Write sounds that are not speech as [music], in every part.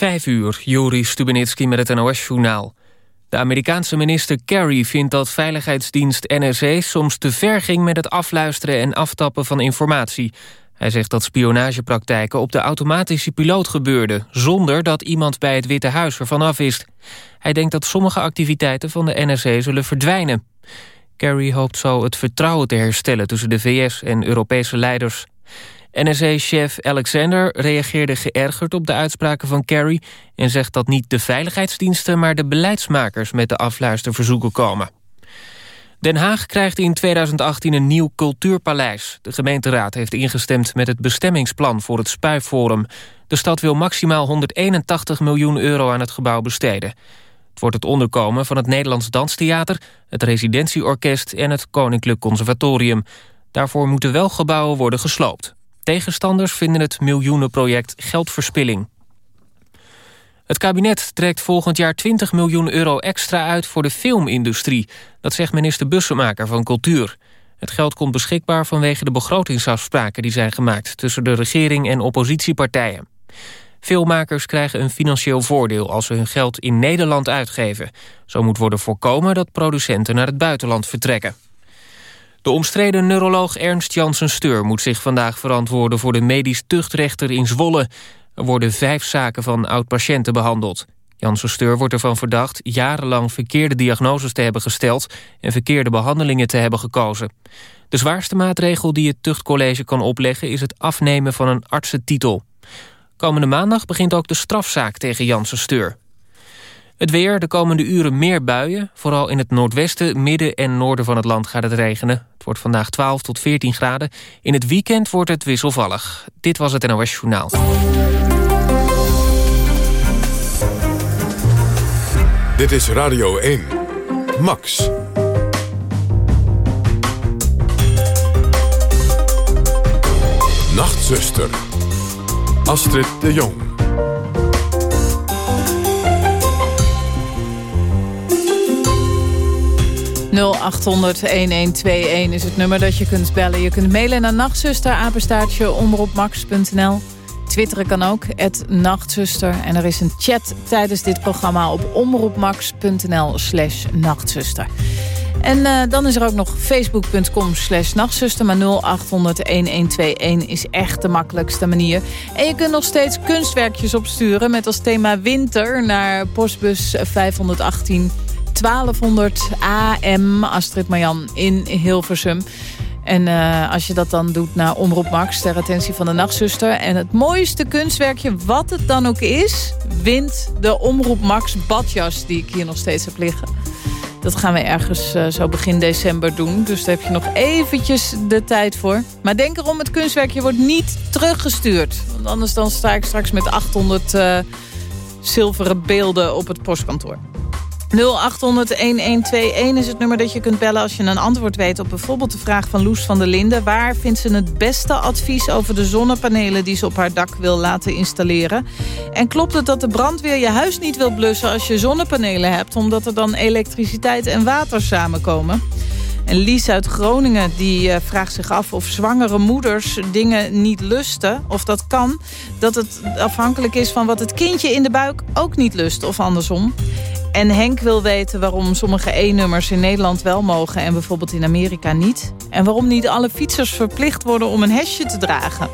Vijf uur, Joris Stubenitski met het NOS-journaal. De Amerikaanse minister Kerry vindt dat veiligheidsdienst NSA... soms te ver ging met het afluisteren en aftappen van informatie. Hij zegt dat spionagepraktijken op de automatische piloot gebeurden... zonder dat iemand bij het Witte Huis ervan af wist. Hij denkt dat sommige activiteiten van de NSA zullen verdwijnen. Kerry hoopt zo het vertrouwen te herstellen tussen de VS en Europese leiders. NSA-chef Alexander reageerde geërgerd op de uitspraken van Kerry... en zegt dat niet de veiligheidsdiensten, maar de beleidsmakers... met de afluisterverzoeken komen. Den Haag krijgt in 2018 een nieuw cultuurpaleis. De gemeenteraad heeft ingestemd met het bestemmingsplan voor het Spuiforum. De stad wil maximaal 181 miljoen euro aan het gebouw besteden. Het wordt het onderkomen van het Nederlands Danstheater... het Residentieorkest en het Koninklijk Conservatorium. Daarvoor moeten wel gebouwen worden gesloopt. Tegenstanders vinden het miljoenenproject geldverspilling. Het kabinet trekt volgend jaar 20 miljoen euro extra uit voor de filmindustrie. Dat zegt minister Bussemaker van Cultuur. Het geld komt beschikbaar vanwege de begrotingsafspraken die zijn gemaakt... tussen de regering en oppositiepartijen. Filmmakers krijgen een financieel voordeel als ze hun geld in Nederland uitgeven. Zo moet worden voorkomen dat producenten naar het buitenland vertrekken. De omstreden neuroloog Ernst Janssen-Steur moet zich vandaag verantwoorden... voor de medisch tuchtrechter in Zwolle. Er worden vijf zaken van oud-patiënten behandeld. Janssen-Steur wordt ervan verdacht jarenlang verkeerde diagnoses te hebben gesteld... en verkeerde behandelingen te hebben gekozen. De zwaarste maatregel die het tuchtcollege kan opleggen... is het afnemen van een artsentitel. Komende maandag begint ook de strafzaak tegen Janssen-Steur. Het weer, de komende uren meer buien. Vooral in het noordwesten, midden en noorden van het land gaat het regenen. Het wordt vandaag 12 tot 14 graden. In het weekend wordt het wisselvallig. Dit was het NOS Journaal. Dit is Radio 1. Max. Nachtzuster. Astrid de Jong. 0800-1121 is het nummer dat je kunt bellen. Je kunt mailen naar nachtzuster, apenstaartje. Twitteren kan ook, nachtzuster. En er is een chat tijdens dit programma op omroepmax.nl slash nachtzuster. En uh, dan is er ook nog facebook.com slash nachtzuster. Maar 0800-1121 is echt de makkelijkste manier. En je kunt nog steeds kunstwerkjes opsturen... met als thema winter naar postbus 518 1200 AM Astrid Marjan in Hilversum. En uh, als je dat dan doet naar Omroep Max, ter attentie van de nachtzuster. En het mooiste kunstwerkje, wat het dan ook is... wint de Omroep Max badjas die ik hier nog steeds heb liggen. Dat gaan we ergens uh, zo begin december doen. Dus daar heb je nog eventjes de tijd voor. Maar denk erom, het kunstwerkje wordt niet teruggestuurd. Want anders dan sta ik straks met 800 uh, zilveren beelden op het postkantoor. 0800-1121 is het nummer dat je kunt bellen als je een antwoord weet op bijvoorbeeld de vraag van Loes van der Linden. Waar vindt ze het beste advies over de zonnepanelen die ze op haar dak wil laten installeren? En klopt het dat de brandweer je huis niet wil blussen als je zonnepanelen hebt, omdat er dan elektriciteit en water samenkomen? En Lies uit Groningen die eh, vraagt zich af of zwangere moeders dingen niet lusten. Of dat kan, dat het afhankelijk is van wat het kindje in de buik ook niet lust of andersom. En Henk wil weten waarom sommige E-nummers in Nederland wel mogen... en bijvoorbeeld in Amerika niet. En waarom niet alle fietsers verplicht worden om een hesje te dragen.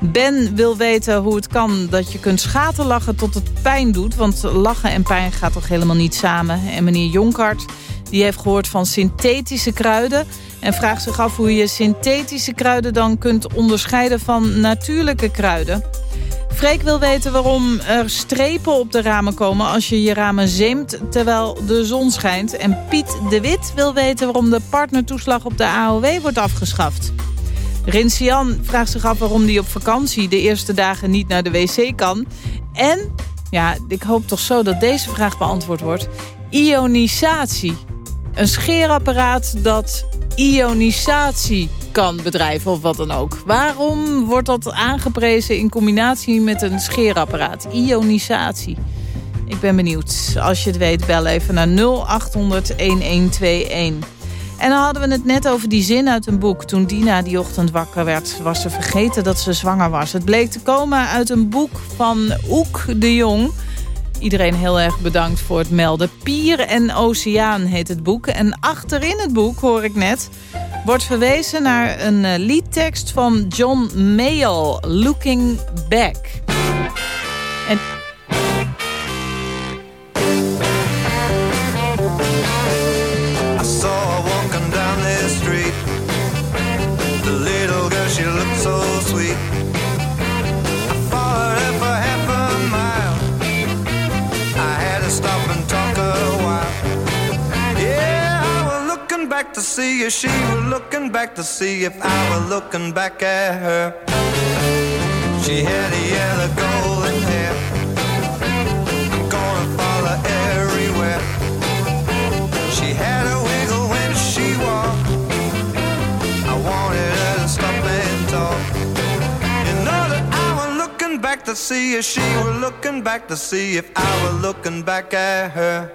Ben wil weten hoe het kan dat je kunt schaterlachen tot het pijn doet. Want lachen en pijn gaat toch helemaal niet samen. En meneer Jonkart die heeft gehoord van synthetische kruiden... en vraagt zich af hoe je synthetische kruiden dan kunt onderscheiden van natuurlijke kruiden... Freek wil weten waarom er strepen op de ramen komen als je je ramen zeemt terwijl de zon schijnt. En Piet de Wit wil weten waarom de partnertoeslag op de AOW wordt afgeschaft. Rinsian vraagt zich af waarom hij op vakantie de eerste dagen niet naar de wc kan. En, ja, ik hoop toch zo dat deze vraag beantwoord wordt. Ionisatie. Een scheerapparaat dat ionisatie kan bedrijven of wat dan ook. Waarom wordt dat aangeprezen in combinatie met een scheerapparaat? Ionisatie. Ik ben benieuwd. Als je het weet, bel even naar 0800 1121. En dan hadden we het net over die zin uit een boek. Toen Dina die ochtend wakker werd, was ze vergeten dat ze zwanger was. Het bleek te komen uit een boek van Oek de Jong. Iedereen heel erg bedankt voor het melden. Pier en Oceaan heet het boek. En achterin het boek, hoor ik net, wordt verwezen naar een eh, liedtekst van John Mayall, Looking Back. En to see if she was looking back to see if I was looking back at her. She had a yellow golden hair. I'm gonna follow everywhere. She had a wiggle when she walked. I wanted her to stop and talk. You know that I was looking back to see if she was looking back to see if I was looking back at her.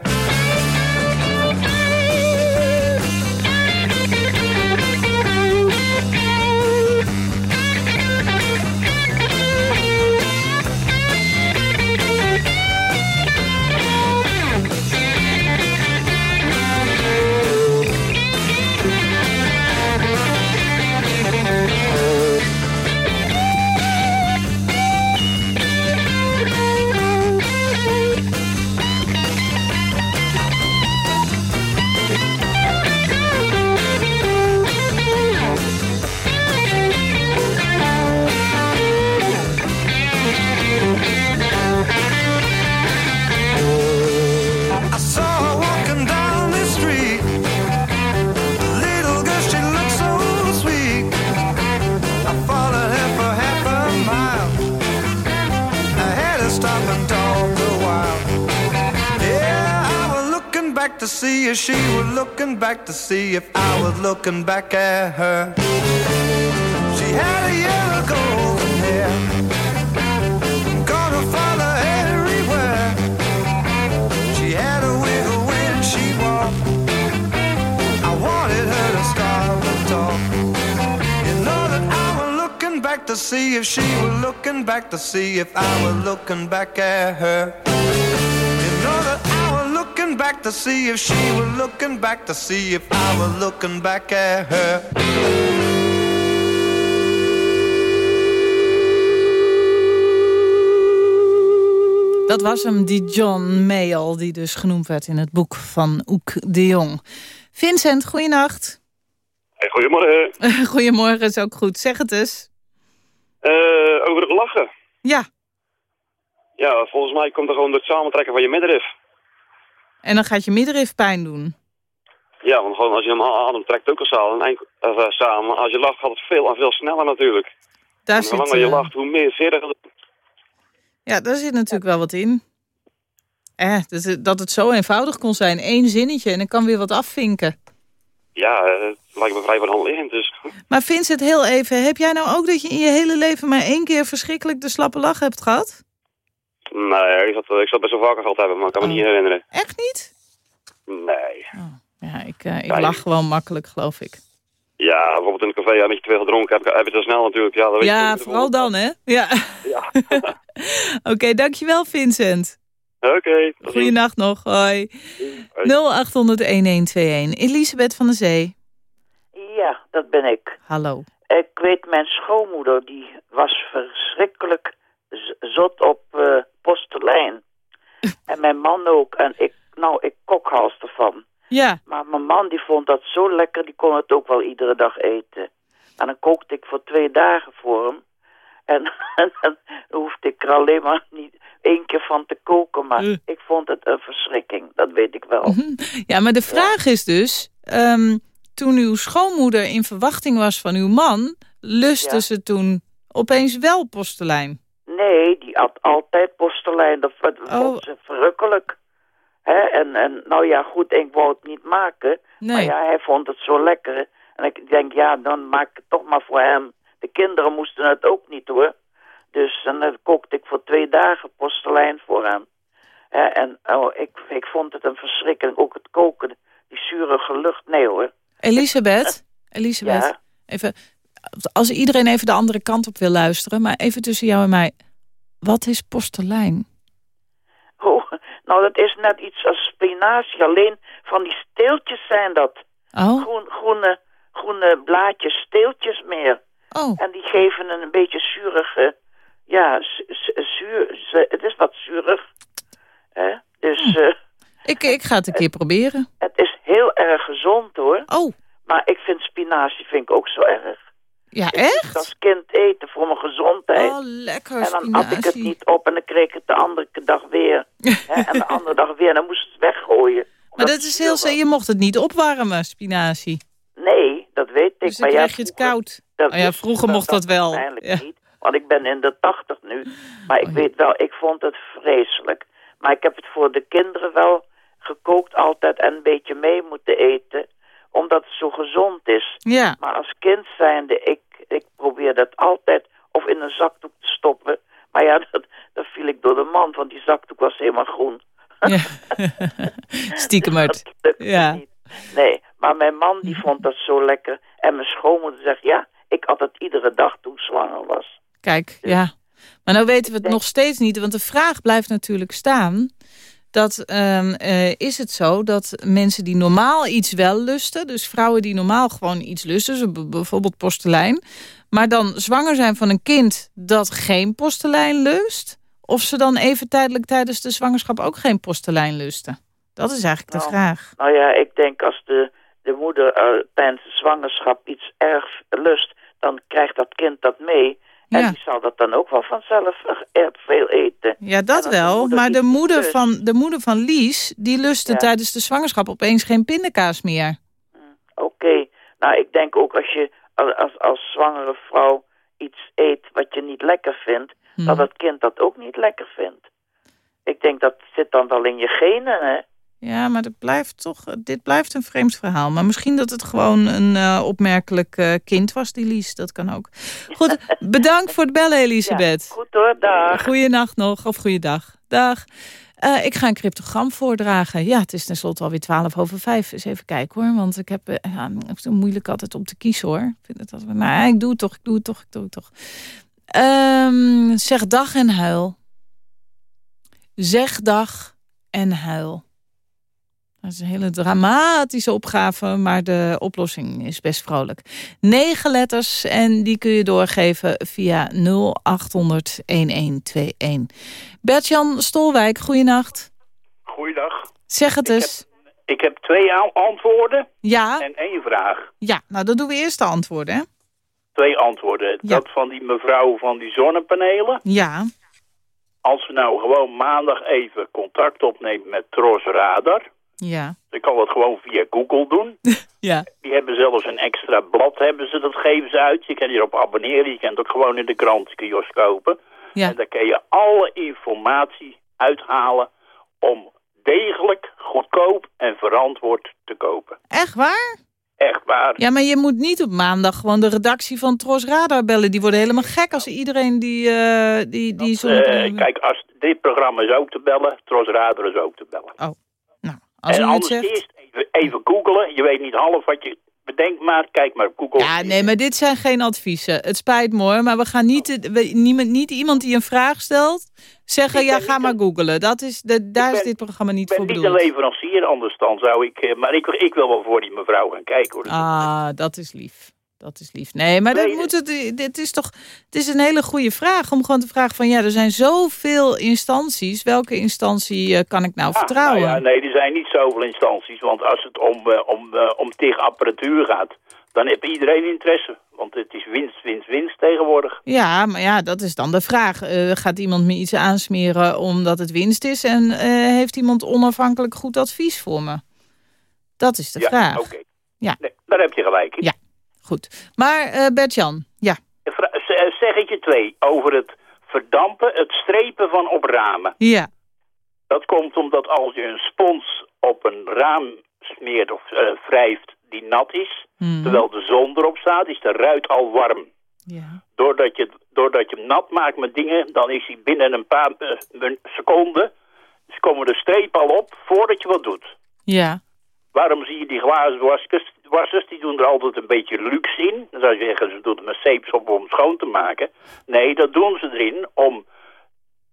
To see if she was looking back to see if I was looking back at her. She had a yellow golden hair. Gonna follow everywhere. She had a wiggle when she walked. I wanted her to and talk. You know that I was looking back to see if she was looking back to see if I was looking back at her looking back to see if she was looking back to see if I was looking back at her. Dat was hem, die John Mayall, die dus genoemd werd in het boek van Oek de Jong. Vincent, goeienacht. Hey, goedemorgen. [laughs] goedemorgen, is ook goed. Zeg het eens. Uh, over het lachen. Ja. Ja, volgens mij komt er gewoon door het samentrekken van je middenrif. En dan gaat je middenrif pijn doen. Ja, want gewoon als je hem adem trekt ook al samen, uh, samen. Als je lacht gaat het veel en veel sneller natuurlijk. Daar hoe langer je eh, lacht, hoe meer veer Ja, daar zit natuurlijk wel wat in. Eh, dat het zo eenvoudig kon zijn. Eén zinnetje en dan kan weer wat afvinken. Ja, het lijkt me vrij van hand liggend dus. Maar Vincent, heel even. Heb jij nou ook dat je in je hele leven maar één keer verschrikkelijk de slappe lach hebt gehad? Nee, ik zat, ik zat best wel vaker gehad hebben, maar ik kan me niet oh. herinneren. Echt niet? Nee. Oh. Ja, ik, uh, ik lach gewoon makkelijk, geloof ik. Ja, bijvoorbeeld in een café, een beetje te veel gedronken heb, heb je te snel natuurlijk. Ja, dat ja vooral dan, hè? Ja. ja. [laughs] Oké, dankjewel Vincent. Oké. Okay, Goeienacht nog, hoi. hoi. 0800-1121. Elisabeth van der Zee. Ja, dat ben ik. Hallo. Ik weet, mijn schoonmoeder, die was verschrikkelijk zot op uh, postelijn. [laughs] en mijn man ook. En ik, nou, ik kokhals ervan. Ja. Maar mijn man die vond dat zo lekker, die kon het ook wel iedere dag eten. En dan kookte ik voor twee dagen voor hem. En, [laughs] dan hoefde ik er alleen maar niet één keer van te koken. Maar uh. ik vond het een verschrikking, dat weet ik wel. Mhm. Ja, maar de vraag is dus... Um, toen uw schoonmoeder in verwachting was van uw man... lustte ja. ze toen opeens wel postelijn? Nee, die had altijd porselein. Dat vond oh. ze verrukkelijk. Hè? En, en nou ja, goed, ik wou het niet maken. Nee. Maar ja, hij vond het zo lekker. En ik denk, ja, dan maak ik het toch maar voor hem. De kinderen moesten het ook niet hoor. Dus dan kookte ik voor twee dagen porselein voor hem. en oh, ik, ik vond het een verschrikking. Ook het koken, die zurige lucht. Nee hoor. Elisabeth, [laughs] Elisabeth, even, als iedereen even de andere kant op wil luisteren... maar even tussen jou en mij, wat is postelijn? Oh, nou, dat is net iets als spinazie. Alleen van die steeltjes zijn dat. Oh. Groen, groene, groene blaadjes, steeltjes meer. Oh. En die geven een beetje zurige... Ja, zuur, het is wat zuurig. Hè? Dus... Hm. Uh, ik, ik ga het een keer proberen. Het is heel erg gezond hoor. Oh. Maar ik vind spinazie vind ik ook zo erg. Ja, echt? Ik als kind eten voor mijn gezondheid. Oh, lekker En dan had ik het niet op en dan kreeg ik het de andere dag weer. hè, en de [laughs] andere dag weer. En dan moest het weggooien. Maar dat is heel... Je mocht het niet opwarmen, spinazie. Nee, dat weet ik. Dus dan maar krijg je het koud. oh ja, vroeger mocht dat, wel. Eigenlijk niet. Want ik ben in de tachtig nu. Maar ik oh, weet wel, ik vond het vreselijk. Maar ik heb het voor de kinderen wel gekookt altijd en een beetje mee moeten eten. Omdat het zo gezond is. Ja. Maar als kind zijnde, ik, ik probeer dat altijd of in een zakdoek te stoppen. Maar ja, [laughs] dat, dat viel ik door de man, want die zakdoek was helemaal groen. Ja. [laughs] Stiekem uit. Ja. Niet. Nee, maar mijn man die vond dat zo lekker. En mijn schoonmoeder zegt, ja, ik had het iedere dag toen zwanger was. Kijk, dus ja. Maar nou weten we het nog steeds niet, want de vraag blijft natuurlijk staan dat um, uh, is het zo dat mensen die normaal iets wel lusten... dus vrouwen die normaal gewoon iets lusten, bijvoorbeeld postelijn... maar dan zwanger zijn van een kind dat geen postelijn lust... of ze dan even tijdelijk tijdens de zwangerschap ook geen postelijn lusten? Dat is eigenlijk de nou, vraag. Nou ja, ik denk als de, de moeder uh, tijdens de zwangerschap iets erg lust... dan krijgt dat kind dat mee... En die zal dat dan ook wel vanzelf erg veel eten. Ja, dat wel. maar de moeder, van, de moeder van Lies, die lustte tijdens de zwangerschap opeens geen pindakaas meer. Mm, oké. Nou, ik denk ook als je als, als zwangere vrouw iets eet wat je niet lekker vindt, hmm. dat het kind dat ook niet lekker vindt. Ik denk dat zit dan wel in je genen, hè? Ja, maar het blijft toch, dit blijft een vreemd verhaal. Maar misschien dat het gewoon een uh, opmerkelijk uh, kind was, die Lies. Dat kan ook. Goed, [laughs] bedankt voor het bellen, Elisabeth. Ja, goed hoor, dag. Goeienacht nog, of goeiedag. Dag. Uh, ik ga een cryptogram voordragen. Ja, het is tenslotte alweer twaalf over vijf. Eens even kijken hoor, want ik heb ja, het moeilijk altijd om te kiezen hoor. Ik vind het altijd, maar ik doe het toch, ik doe het toch, ik doe het toch. Um, zeg dag en huil. Zeg dag en huil. Dat is een hele dramatische opgave, maar de oplossing is best vrolijk. Negen letters en die kun je doorgeven via 0800-1121. Bert-Jan Stolwijk, goeienacht. Goeiedag. Zeg het ik eens. Heb, ik heb twee antwoorden ja. en één vraag. Ja, nou dan doen we eerst de antwoorden, hè? Twee antwoorden. Dat van die mevrouw van die zonnepanelen. Ja. Als we nou gewoon maandag even contact opnemen met Tros Radar... Ja. Je kan dat gewoon via Google doen. [laughs] ja. Die hebben zelfs een extra blad, hebben ze, dat geven ze uit. Je kan hierop abonneren, je kan het ook gewoon in de krantenkiosk kopen. Ja. En daar kan je alle informatie uithalen om degelijk, goedkoop en verantwoord te kopen. Echt waar? Echt waar. Ja, maar je moet niet op maandag gewoon de redactie van Tros Radar bellen. Die worden helemaal gek als iedereen die... Uh, die, die zo uh, kijk, als dit programma is ook te bellen, Tros Radar is ook te bellen. Oh. Als en anders eerst even, even googelen. Je weet niet half wat je bedenkt, maar kijk maar op Google. Ja, nee, maar dit zijn geen adviezen. Het spijt me hoor, maar we gaan niet, we, niemand, niet iemand die een vraag stelt zeggen, ja, ga maar googelen. Dat is, de, daar is dit programma niet voor bedoeld. Ik ben niet een leverancier, anders dan zou ik... Eh, maar ik, ik wil wel voor die mevrouw gaan kijken. Hoor. Ah, dat is lief. Dat is lief. Nee, maar dat moet het, dit is toch, het is een hele goede vraag. Om gewoon te vragen van, ja, er zijn zoveel instanties. Welke instantie uh, kan ik nou ah, vertrouwen? Nou ja, nee, er zijn niet zoveel instanties. Want als het om, uh, om, uh, om tegen apparatuur gaat, dan heeft iedereen interesse. Want het is winst, winst, winst tegenwoordig. Ja, maar ja, dat is dan de vraag. gaat iemand me iets aansmeren omdat het winst is? En heeft iemand onafhankelijk goed advies voor me? Dat is de ja, vraag. oké. Ja, nee, daar heb je gelijk in. Ja. Goed. Maar uh, Bert-Jan, ja. Zeg ik je twee over het verdampen, het strepen van op ramen. Ja. Dat komt omdat als je een spons op een raam smeert of uh, wrijft die nat is, mm. terwijl de zon erop staat, is de ruit al warm. Ja. Doordat, je, doordat je hem nat maakt met dingen, dan is hij binnen een paar uh, seconden, dus komen de strepen al op voordat je wat doet. Ja. Waarom zie je die glazen vaatwassers, die doen er altijd een beetje luxe in. Dan zou je zeggen, ze doen het met zeepsop om schoon te maken. Nee, dat doen ze erin om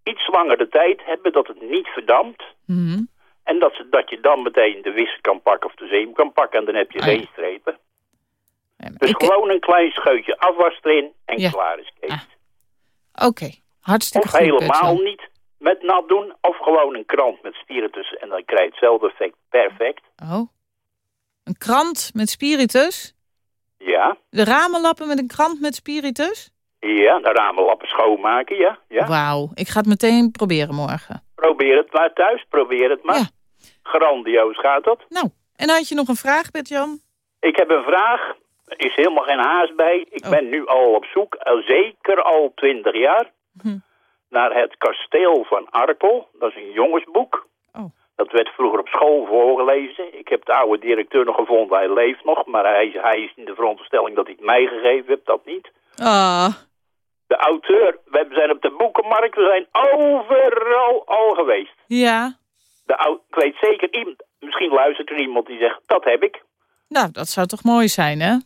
iets langer de tijd hebben dat het niet verdampt. Mhm. En dat, ze, dat je dan meteen de wissel kan pakken of de zeem kan pakken en dan heb je Ah, geen ja. strepen. Ja, maar Dus gewoon een klein scheutje afwas erin en Ja. klaar is Kees. Ah, Oké, hartstikke Of goed. helemaal Bert-Jan. niet met nat doen. Of gewoon een krant met spiritus en dan krijg je hetzelfde effect. Perfect. Oh. Een krant met spiritus? Ja. De ramen lappen met een krant met spiritus? Ja, de ramenlappen schoonmaken, ja. ja. Wauw, ik ga het meteen proberen morgen. Probeer het maar thuis, probeer het maar. Ja. Grandioos gaat dat. Nou, en had je nog een vraag, Bert-Jan? Ik heb een vraag. Er is helemaal geen haast bij. Ik Oh. ben nu al op zoek, al zeker al twintig jaar, Hm. naar het kasteel van Arkel. Dat is een jongensboek. Dat werd vroeger op school voorgelezen. Ik heb de oude directeur nog gevonden. Hij leeft nog, maar hij, hij is in de veronderstelling dat hij het mij gegeven heeft. Dat niet. Ah, De auteur, we zijn op de boekenmarkt, we zijn overal al geweest. ja. De ik weet zeker, iemand, misschien luistert er iemand die zegt, dat heb ik. Nou, dat zou toch mooi zijn, hè?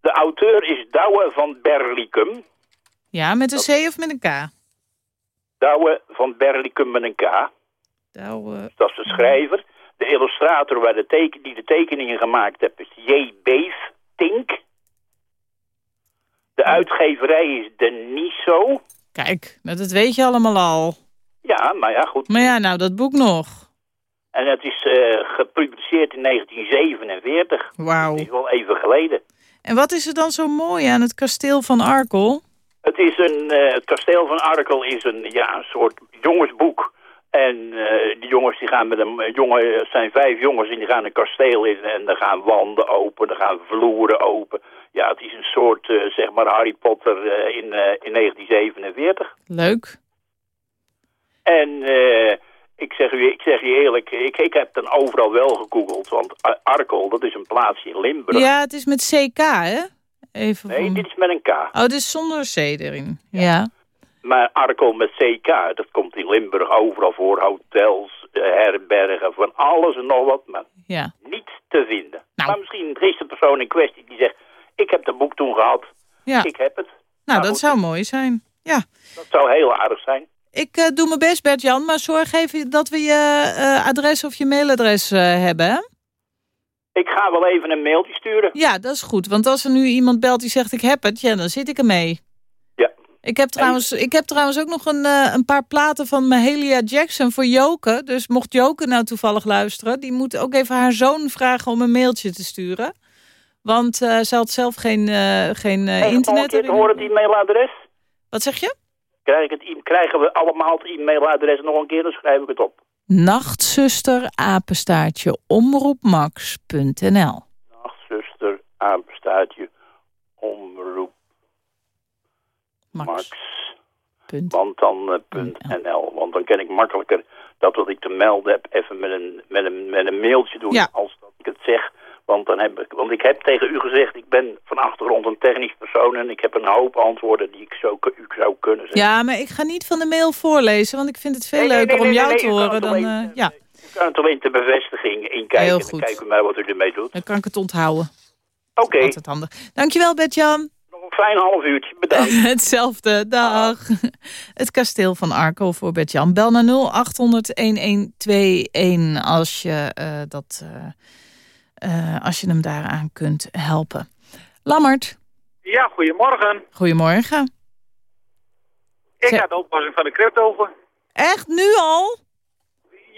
De auteur is Douwe van Berlicum. Ja, met een C of met een K? Douwe van Berlicum met een K. Douwe. Dat is de schrijver. De illustrator waar de teken, die de tekeningen gemaakt heeft is J. Beef Tink. De uitgeverij is de Niso. Kijk, nou, dat weet je allemaal al. Ja, maar ja, goed. Maar ja, nou, dat boek nog. En het is eh, gepubliceerd in 1947. Wauw. Dat is wel even geleden. En wat is er dan zo mooi aan het kasteel van Arkel? Het, is een, eh, het kasteel van Arkel is een, ja, een soort jongensboek. En eh, die jongens die gaan met een eh, jongen, het zijn vijf jongens en die gaan een kasteel in en er gaan wanden open, er gaan vloeren open. Ja, het is een soort, eh, zeg maar, Harry Potter eh, in, eh, in 1947. Leuk. En eh, ik, zeg u, ik zeg je eerlijk, ik, ik heb dan overal wel gegoogeld, want Ar- Arkel, dat is een plaatsje in Limburg. Ja, het is met CK, hè? Even Nee, dit is met een K. Oh, dit is zonder C erin. Ja. Maar Arkel met CK, dat komt in Limburg overal voor. Hotels, herbergen, van alles en nog wat. Maar Ja. niet te vinden. Nou. Maar misschien is de persoon in kwestie die zegt... ik heb dat boek toen gehad, ja. ik heb het. Nou, Nou, dat goed. zou mooi zijn. Ja. Dat zou heel aardig zijn. Ik eh, doe mijn best, Bert-Jan, maar zorg even dat we je eh, adres of je mailadres eh, hebben, hè? Ik ga wel even een mailtje sturen. Ja, dat is goed. Want als er nu iemand belt die zegt ik heb het, ja, dan zit ik ermee. Ik heb trouwens, ik heb trouwens ook nog een, eh, een paar platen van Mahalia Jackson voor Joke. Dus mocht Joke nou toevallig luisteren... die moet ook even haar zoon vragen om een mailtje te sturen. Want eh ze had zelf geen, eh, geen eh, Hey, internet. Hoor, hoor het e-mailadres? Wat zeg je? Krijg ik het e- krijgen we allemaal het e-mailadres nog een keer, dan schrijf ik het op. Nachtzuster, apenstaartje, omroepmax.nl Nachtzuster, apenstaartje, omroep, Max. max. Punt. Want dan eh, punt .nl. Want dan kan ik makkelijker dat wat ik te melden heb even met een, met een, met een mailtje doen Ja. als dat ik het zeg. Want, dan heb ik, want ik heb tegen u gezegd, ik ben van achtergrond een technisch persoon en ik heb een hoop antwoorden die ik zo, u zou kunnen zeggen. Ja, maar ik ga niet van de mail voorlezen, want ik vind het veel Nee, nee, leuker nee, om jou te horen dan... alleen, eh, ja, U kan het alleen ter bevestiging inkijken Heel en goed. dan kijken maar wat u ermee doet. dan kan ik het onthouden. Oké, Altijd handig. Dankjewel, Bert-Jan. Fijn half uurtje, bedankt. [laughs] Hetzelfde, dag. Het kasteel van Arco voor Bert-Jan. Bel naar 0800-1121 als je, eh, dat, eh, eh, als je hem daaraan kunt helpen. Lammert, Ja, goedemorgen. goedemorgen. Ik ga de oplossing van de crypto. Echt, nu al?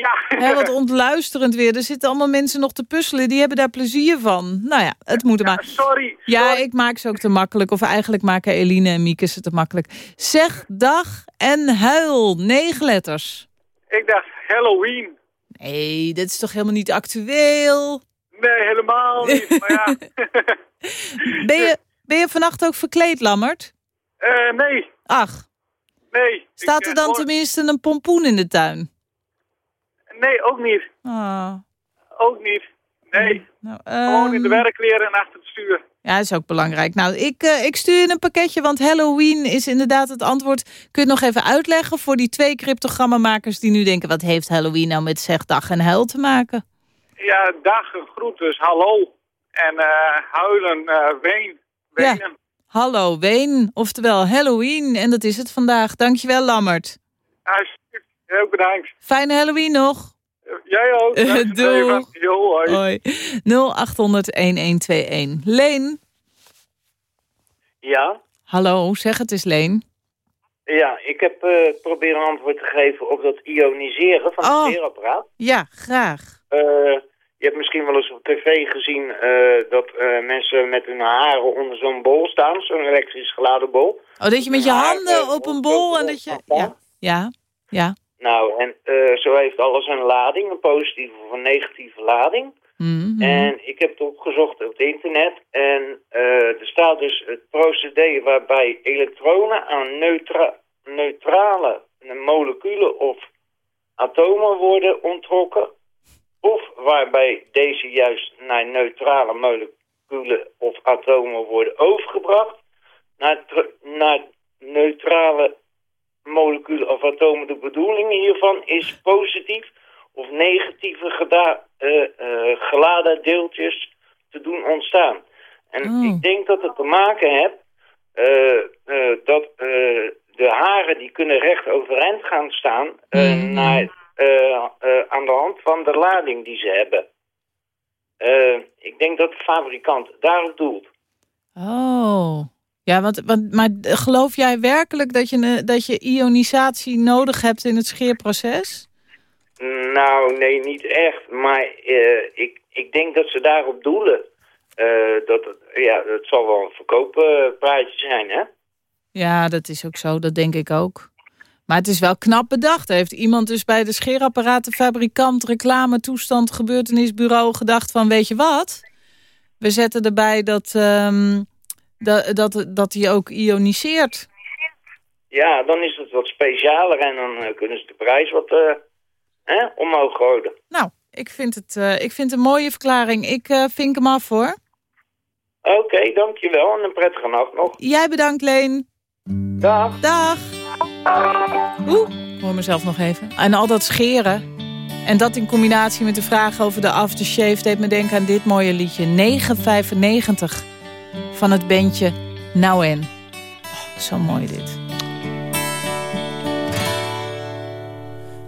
Ja. Wat ontluisterend weer. Er zitten allemaal mensen nog te puzzelen. Die hebben daar plezier van. Nou ja, het moet er maar. Sorry. Ja, sorry. ik maak ze ook te makkelijk. Of eigenlijk maken Eline en Mieke ze te makkelijk. Zeg dag en huil. Negen letters. Ik dacht Halloween. Nee, dit is toch helemaal niet actueel? Nee, helemaal niet. Maar ja. [laughs] Ben je, ben je vannacht ook verkleed, Lammert? Eh, nee, Ach, nee. staat er eh, dan tenminste een pompoen in de tuin? Nee, ook niet. Ah, Ook niet. Nee. nou, Gewoon in de ehm, werkleren en achter het stuur. Ja, dat is ook belangrijk. Nou, ik, eh, ik stuur je een pakketje, want Halloween is inderdaad het antwoord. Kun je het nog even uitleggen voor die twee cryptogrammamakers die nu denken... wat heeft Halloween nou met zeg dag en huil te maken? Ja, dag, een groet dus. Hallo. En huilen, ween. Wenen. Ja. Hallo, Ween. Oftewel Halloween. En dat is het vandaag. Dankjewel, Lammert. Heel bedankt. Fijne Halloween nog. Jij ook. [laughs] Doei. hoi. 0800-1121. Leen. Ja? Hallo, zeg het eens, Leen. Ja, ik heb uh, proberen een antwoord te geven op dat ioniseren van het oh. Ja, graag. Uh, je hebt misschien wel eens op tv gezien uh, dat mensen met hun haren onder zo'n bol staan. Zo'n elektrisch geladen bol. Oh, dat je met je handen op een bol en dat je... Ja, ja, ja. Nou, en zo heeft alles een lading, een positieve of een negatieve lading. Mhm. En ik heb het opgezocht op het internet. En er staat dus het procedé waarbij elektronen aan neutra neutrale moleculen of atomen worden ontrokken. Of waarbij deze juist naar neutrale moleculen of atomen worden overgebracht. Naar, naar neutrale moleculen of atomen. De bedoeling hiervan is positief of negatieve uh, uh, geladen deeltjes te doen ontstaan. En oh. ik denk dat het te maken heeft uh, dat de haren die kunnen recht overeind gaan staan mm. naar, aan de hand van de lading die ze hebben. ik denk dat de fabrikant daarop doelt. Oh, ja, want, want, maar geloof jij werkelijk dat je, dat je ionisatie nodig hebt in het scheerproces? Nou, nee, niet echt. Maar ik, ik denk dat ze daarop doelen. dat, ja, het zal wel een verkooppraatje zijn, hè? Ja, dat is ook zo. Dat denk ik ook. Maar het is wel knap bedacht. heeft iemand dus bij de scheerapparatenfabrikant, reclame, toestand, gebeurtenisbureau gedacht van, weet je wat? We zetten erbij dat, um, dat, dat, dat hij ook ioniseert. Ja, dan is het wat specialer en dan uh, kunnen ze de prijs wat uh, hè, omhoog gooien. Nou, ik vind het, uh, ik vind een mooie verklaring. Ik vink hem af hoor. Oké, okay, dankjewel en een prettige nacht nog. Jij bedankt Leen. Dag. Dag. Oeh, ik hoor mezelf nog even. En al dat scheren. En dat in combinatie met de vraag over de aftershave... deed me denken aan dit mooie liedje. 995 van het bandje Nou En. Oh, zo mooi dit.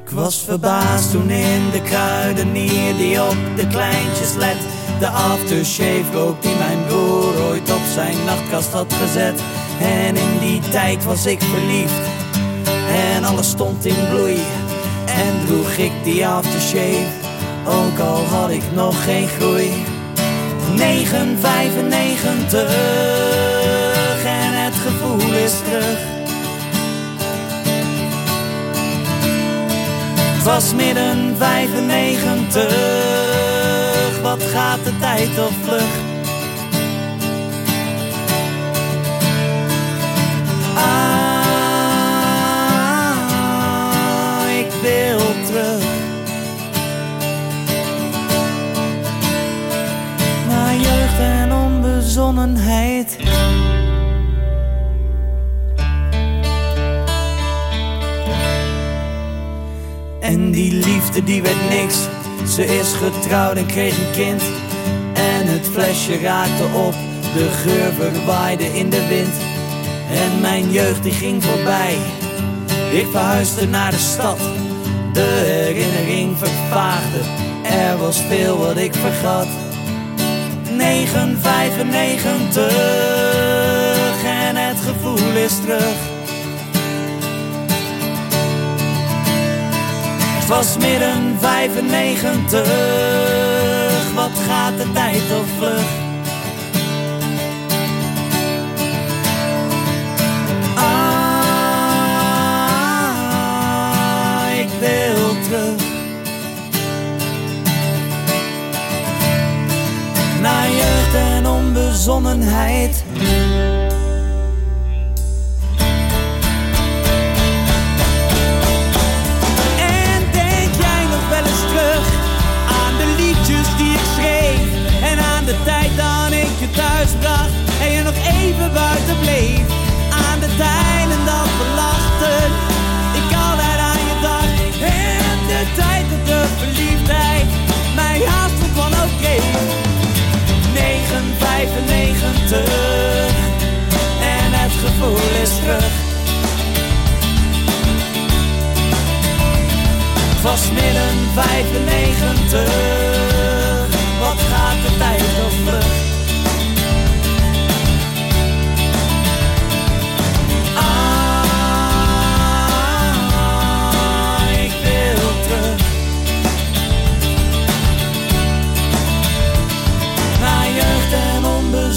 Ik was verbaasd toen in de kruidenier die op de kleintjes let. De aftershave rook die mijn broer ooit op zijn nachtkast had gezet. En in die tijd was ik verliefd en alles stond in bloei. En droeg ik die aftershave, ook al had ik nog geen groei. 9,95 en het gevoel is terug. Het was midden 95, wat gaat de tijd toch vlug? En die liefde die werd niks. Ze is getrouwd en kreeg een kind. En het flesje raakte op, de geur verwaaide in de wind. En mijn jeugd die ging voorbij. Ik verhuisde naar de stad. De herinnering vervaagde. Er was veel wat ik vergat. 9,95 en het gevoel is terug. Het was midden 95, wat gaat de tijd toch vlug? Ah, ik wil terug. Naar jeugd en onbezonnenheid. en het gevoel is terug. Vast midden 95, wat gaat de tijd nog vlug?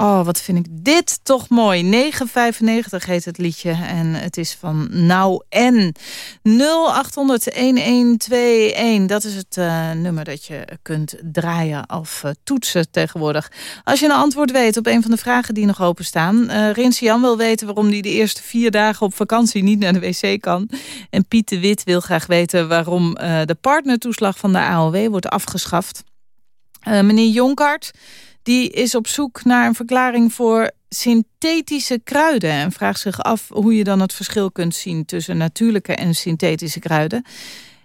Oh, wat vind ik dit toch mooi. 995 heet het liedje en het is van Nou en 0800-1121. Dat is het uh, nummer dat je kunt draaien of uh, toetsen tegenwoordig. Als je een antwoord weet op een van de vragen die nog openstaan. Uh, Jan wil weten waarom hij de eerste vier dagen op vakantie niet naar de wc kan. En Piet de Wit wil graag weten waarom de partnertoeslag van de AOW wordt afgeschaft. meneer Jonkart die is op zoek naar een verklaring voor synthetische kruiden... en vraagt zich af hoe je dan het verschil kunt zien... tussen natuurlijke en synthetische kruiden.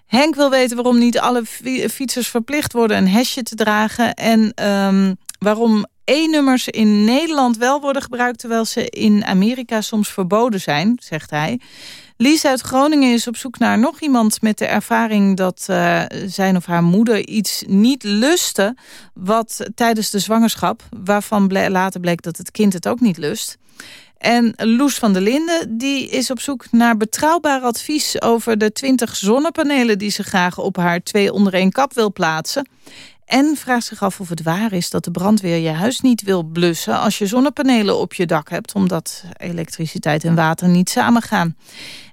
Henk wil weten waarom niet alle fietsers verplicht worden een hesje te dragen... en um, waarom E-nummers in Nederland wel worden gebruikt... terwijl ze in Amerika soms verboden zijn, zegt hij. Lies uit Groningen is op zoek naar nog iemand met de ervaring dat uh, zijn of haar moeder iets niet lustte wat tijdens de zwangerschap, waarvan later bleek dat het kind het ook niet lust. En Loes van der Linden die is op zoek naar betrouwbaar advies over de 20 zonnepanelen die ze graag op haar twee onder één kap wil plaatsen. En vraagt zich af of het waar is dat de brandweer je huis niet wil blussen... als je zonnepanelen op je dak hebt... omdat elektriciteit en water niet samengaan.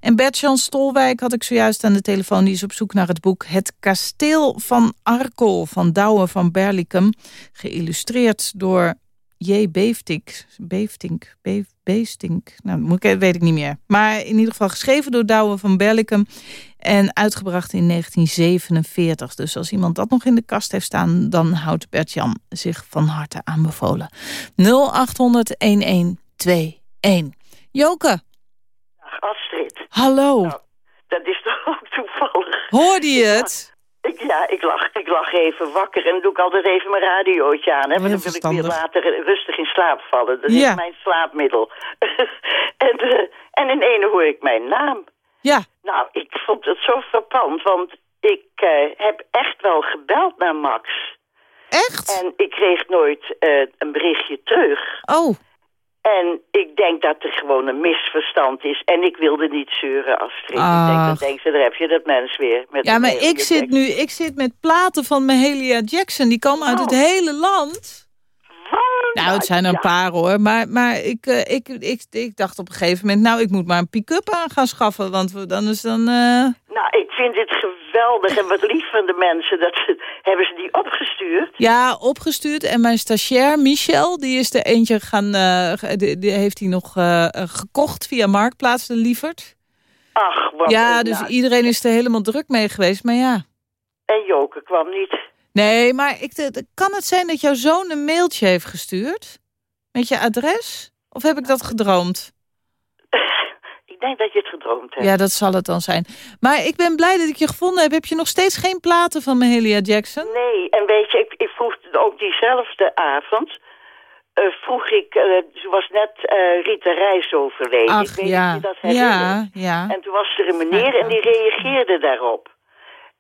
En Bert-Jan Stolwijk had ik zojuist aan de telefoon... die is op zoek naar het boek Het Kasteel van Arkel van Douwe van Berlicum... geïllustreerd door J. Beeftink. Beeftink. Beestink. Nou, weet ik niet meer. Maar in ieder geval geschreven door Douwe van Berlicum. En uitgebracht in 1947. Dus als iemand dat nog in de kast heeft staan... dan houdt Bert-Jan zich van harte aanbevolen. 0800-1121. Joke. Dag Astrid. Hallo. Nou, dat is toch ook toevallig. Hoorde je het? Ik, ja, ik lag, ik lag even wakker en doe ik altijd even mijn radiootje aan. Hè, maar dan wil ik weer later rustig in slaap vallen. Dat is mijn slaapmiddel. [laughs] en, uh, en in ene hoor ik mijn naam. Ja. Nou, ik vond het zo frappant, want ik uh, heb echt wel gebeld naar Max. Echt? En ik kreeg nooit uh, een berichtje terug. Oh. En ik denk dat er gewoon een misverstand is. En ik wilde niet zeuren, Astrid. Ach. Ik denk, dan denk ze, daar heb je dat mens weer. Met ja, maar ik zit nu ik zit met platen van Mahalia Jackson. Die komen uit het oh. hele land. Nou, het zijn er een paar hoor. Maar, maar ik, uh, ik, ik, ik dacht op een gegeven moment... nou, ik moet maar een pick-up aan gaan schaffen. Want dan is dan... Uh... Nou, ik vind dit geweldig. En wat lief van de mensen. Dat ze, hebben ze die opgestuurd? Ja, opgestuurd. En mijn stagiair Michel... die is er eentje gaan... Uh, die, die, heeft hij nog gekocht via Marktplaats de Lievert. Ach, wat Ja, dus nou, iedereen is er helemaal druk mee geweest. Maar ja... En Joke kwam niet. Nee, maar ik, kan het zijn dat jouw zoon een mailtje heeft gestuurd? Met je adres? Of heb ik dat gedroomd? [laughs] ik denk dat je het gedroomd hebt. Ja, dat zal het dan zijn. Maar ik ben blij dat ik je gevonden heb. Heb je nog steeds geen platen van Mahalia Jackson? Nee, en weet je, ik, ik vroeg ook diezelfde avond... Uh, vroeg ik, uh, ze was net uh, Rita Reis overleden. Ach, ik weet ja. niet dat herinnert. Ja, ja. En toen was er een meneer en die reageerde daarop.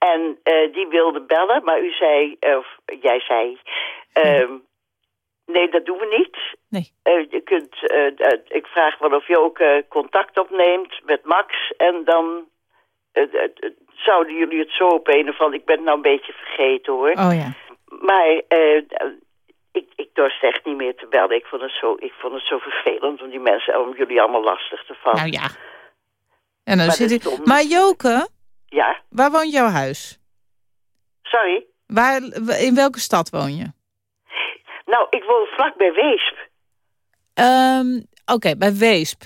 En uh, die wilde bellen, maar u zei, of jij zei... Uh, nee, dat doen we niet. Nee. Uh, je kunt, ik vraag wel of je ook contact opneemt met Max. En dan zouden jullie het zo op een of andere... Ik ben het nou een beetje vergeten hoor. Oh ja. Maar ik, ik dorst echt niet meer te bellen. Ik vond het zo, ik vond het zo vervelend om die mensen, om jullie allemaal lastig te vallen. Nou ja. En dan maar zit ik... Maar Joke... Ja? Waar woont jouw huis? Sorry? Waar, in welke stad woon je? Nou, ik woon vlak bij Weesp. Um, Oké, bij Weesp.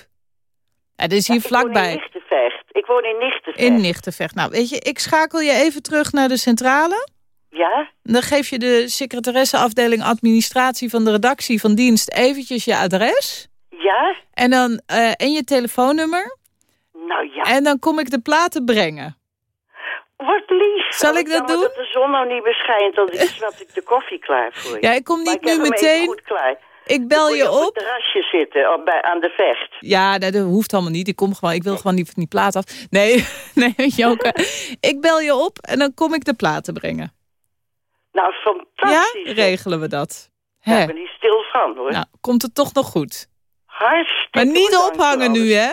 Het is hier ja, vlakbij. Ik woon in Nichtenvecht. Ik woon in Nichtenvecht. In Nichtenvecht. Nou, weet je, ik schakel je even terug naar de centrale. Ja? Dan geef je de secretaresseafdeling administratie van de redactie van dienst eventjes je adres. Ja? En dan uh, en je telefoonnummer. Nou ja. En dan kom ik de platen brengen. Wat lief. Zal ik dat doen? dat de zon nou niet beschijnt, dan is wat ik de koffie klaar voor je. Ja, ik kom niet nu meteen. goed klaar. Ik bel je op. op het terrasje zitten, op, bij, aan de vecht. Ja, dat hoeft allemaal niet. Ik kom gewoon, ik wil gewoon niet, niet plaat af. Nee, [laughs] nee, Joke. ik bel je op en dan kom ik de platen brengen. Nou, fantastisch. Ja, regelen we dat. Hè? ik ben niet stil van, hoor. Nou, komt het toch nog goed? Hartstikke Maar niet ophangen nu, hè?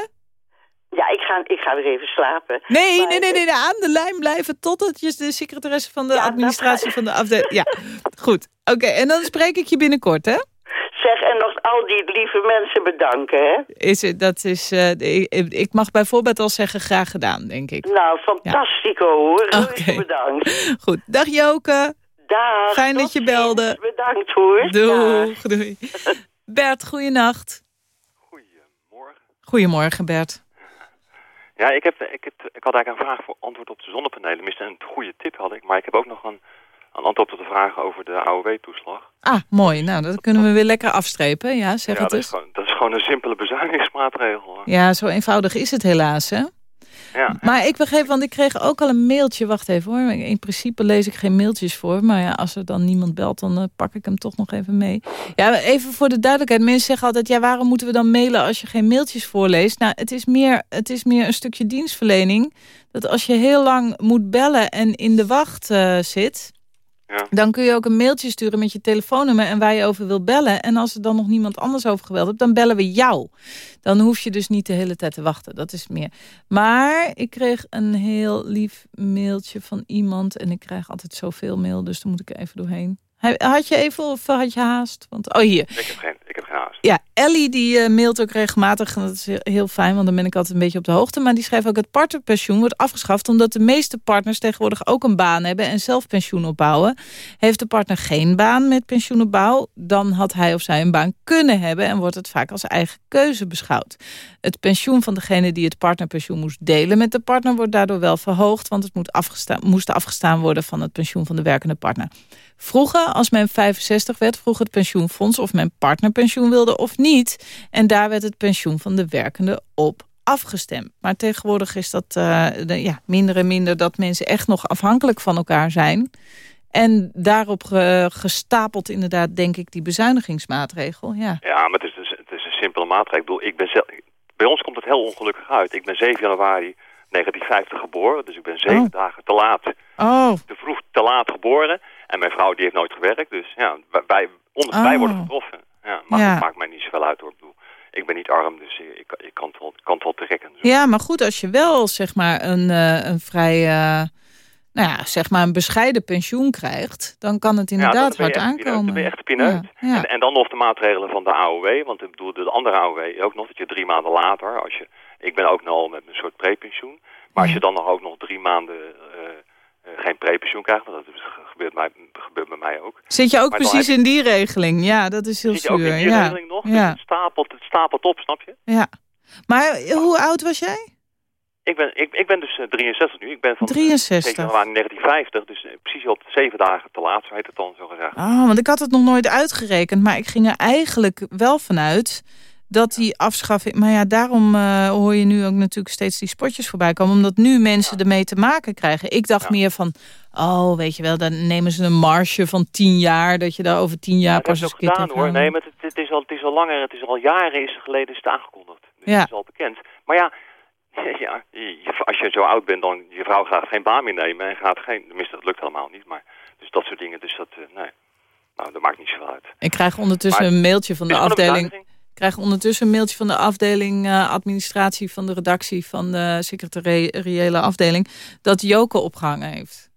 Ja, ik ga, ik ga weer even slapen. Nee, nee, nee, nee, aan de lijn blijven totdat je de secretaresse van de administratie van de afdeling... Ja, goed. Oké, en dan spreek ik je binnenkort, hè? Zeg, en nog al die lieve mensen bedanken, hè? Is het, dat is, uh, ik, ik, mag bijvoorbeeld al zeggen graag gedaan, denk ik. Nou, fantastico ja. hoor. Okay. Bedankt. Goed, dag Joke. Dag. Fijn dat je belde. Bedankt hoor. Doeg, doei. [laughs] Bert, goeienacht. Goedemorgen. Goedemorgen, Bert. Ja, ik, heb, ik, heb, ik had eigenlijk een vraag voor antwoord op de zonnepanelen. Tenminste, een goede tip had ik. Maar ik heb ook nog een, een antwoord op de vraag over de AOW-toeslag. Ah, mooi. Nou, dat kunnen we weer lekker afstrepen. Ja, zeg ja, het dat eens. Is gewoon, dat is gewoon een simpele bezuinigingsmaatregel. Ja, zo eenvoudig is het helaas, hè? Ja. Maar ik begreep, want ik kreeg ook al een mailtje. Wacht even hoor. In principe lees ik geen mailtjes voor. Maar ja, als er dan niemand belt, dan uh, pak ik hem toch nog even mee. Ja, even voor de duidelijkheid. Mensen zeggen altijd, ja, waarom moeten we dan mailen als je geen mailtjes voorleest? Nou, het is meer, het is meer een stukje dienstverlening. Dat als je heel lang moet bellen en in de wacht uh, zit... Ja. Dan kun je ook een mailtje sturen met je telefoonnummer en waar je over wil bellen. En als er dan nog niemand anders over gebeld hebt, dan bellen we jou. Dan hoef je dus niet de hele tijd te wachten. Dat is meer. Maar ik kreeg een heel lief mailtje van iemand. En ik krijg altijd zoveel mail, dus daar moet ik even doorheen. Had je even of had je haast? Want, oh, hier. Ik heb geen, ik heb geen Ja, Ellie die uh, mailt ook regelmatig. En dat is heel fijn, want dan ben ik altijd een beetje op de hoogte. Maar die schrijft ook het partnerpensioen wordt afgeschaft... omdat de meeste partners tegenwoordig ook een baan hebben... en zelf pensioen opbouwen. Heeft de partner geen baan met pensioenopbouw... dan had hij of zij een baan kunnen hebben... en wordt het vaak als eigen keuze beschouwd. Het pensioen van degene die het partnerpensioen moest delen met de partner... wordt daardoor wel verhoogd... want het moet afgestaan, moest afgestaan worden van het pensioen van de werkende partner. Vroeger, als men 65 werd, vroeg het pensioenfonds of men partnerpensioen wilde of niet. En daar werd het pensioen van de werkende op afgestemd. Maar tegenwoordig is dat uh, de, ja, minder en minder dat mensen echt nog afhankelijk van elkaar zijn. En daarop ge, gestapeld inderdaad, denk ik, die bezuinigingsmaatregel. Ja, ja maar het is, het is een simpele maatregel. Ik bedoel, ik ben zelf, bij ons komt het heel ongelukkig uit. Ik ben 7 januari 1950 geboren, dus ik ben zeven oh. dagen te laat. Oh. Te vroeg te laat geboren. En mijn vrouw die heeft nooit gewerkt, dus ja, wij, onder, oh. wij worden getroffen. Ja, maar ja. dat maakt mij niet zoveel uit hoor. Ik, bedoel, ik ben niet arm, dus ik, ik kan, het wel, kan het wel trekken. Dus. Ja, maar goed, als je wel zeg maar een, uh, een vrij, uh, nou ja, zeg maar een bescheiden pensioen krijgt, dan kan het inderdaad ja, hard aankomen. Dan ben je echt pineut. Ja, en, en, dan nog de maatregelen van de AOW, want ik bedoel de andere AOW ook nog, dat je drie maanden later, als je, ik ben ook al met een soort prepensioen, maar als je dan nog ook nog drie maanden... Uh, geen prepensioen krijgt, want dat gebeurt, mij, gebeurt bij mij ook. Zit je ook maar precies in die regeling? Ja, dat is heel Zit je ook in die ja. regeling nog? Ja. Dus het, stapelt, het stapelt op, snap je? Ja. Maar hoe oud was jij? Ik ben, ik, ik ben dus uh, 63 nu. Ik ben van 63. januari 1950, dus uh, precies op zeven dagen te laat, zo heet het dan zo gezegd. Oh, want ik had het nog nooit uitgerekend, maar ik ging er eigenlijk wel vanuit dat die afschaffing... Maar ja, daarom uh, hoor je nu ook natuurlijk steeds die spotjes voorbij komen. Omdat nu mensen ja. ermee te maken krijgen. Ik dacht ja. meer van, oh, weet je wel, dan nemen ze een marge van tien jaar. Dat je daar over tien jaar ja, pas eens gedaan hoor. Nee, maar het, het, is al, het is al langer, het is al jaren is geleden is het aangekondigd. Dus ja. Het is al bekend. Maar ja, [laughs] ja, als je zo oud bent, dan je vrouw gaat geen baan meer nemen. En gaat geen, tenminste, dat lukt helemaal niet. Maar, dus dat soort dingen, dus dat, uh, nee. Nou, dat maakt niet zoveel uit. Ik krijg ondertussen maar, een mailtje van de afdeling... Ik krijg ondertussen een mailtje van de afdeling uh, administratie van de redactie van de secretariële afdeling dat Joke opgehangen heeft.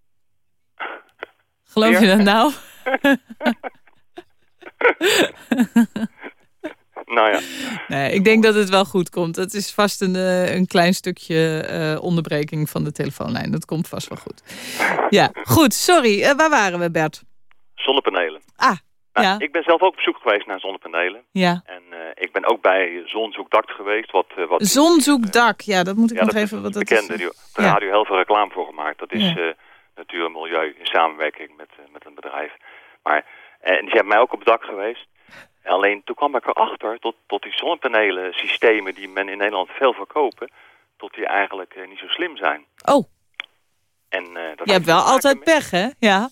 Geloof ja. je dat nou? [laughs] nou ja. Nee, ik denk dat het wel goed komt. Het is vast een, uh, een klein stukje uh, onderbreking van de telefoonlijn. Dat komt vast wel goed. Ja, goed. Sorry. waar waren we, Bert? Zonnepanelen. Ah, nou, ja. Ik ben zelf ook op zoek geweest naar zonnepanelen. Ja. En uh, ik ben ook bij Zonzoekdak geweest. Wat, uh, wat Zonzoekdak, ja, dat moet ik ja, nog even... Wat dat bekende, is, uh, de radio heel veel reclame voor gemaakt. Dat is ja. natuur en milieu in samenwerking met, met een bedrijf. Maar, en die zijn mij ook op het dak geweest. Alleen toen kwam ik erachter tot, tot die zonnepanelen systemen die men in Nederland veel verkopen, tot die eigenlijk niet zo slim zijn. Oh. En, dat je hebt wel altijd pech, hè? Ja.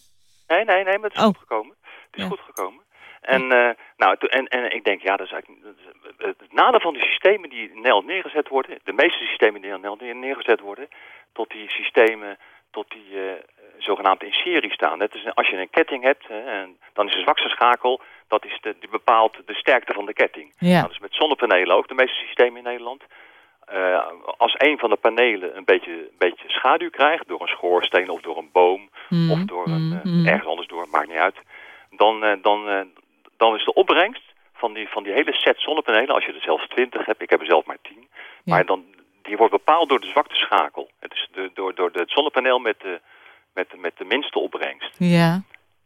Nee, nee, nee, maar het is oh. goed gekomen. Het is goed gekomen. En, nou, en, en ik denk, ja, dat is eigenlijk het nadeel van de systemen die in Nederland neergezet worden, de meeste systemen die in Nederland neergezet worden, tot die systemen, tot die uh, zogenaamd in serie staan. Dat is, als je een ketting hebt, hè, en dan is de zwakste schakel, dat is de, die bepaalt de sterkte van de ketting. Ja. Nou, dat is met zonnepanelen ook, de meeste systemen in Nederland. Uh, als een van de panelen een beetje, een beetje schaduw krijgt, door een schoorsteen of door een boom, mm, of door een, mm, mm. ergens anders door, maakt niet uit, dan, uh, dan, dan is de opbrengst van die, van die hele set zonnepanelen, als je er zelfs 20 hebt, ik heb er zelf maar 10, maar dan, die wordt bepaald door de zwakte schakel. Het is de, door, door het zonnepaneel met de, met, met de minste opbrengst. Ja.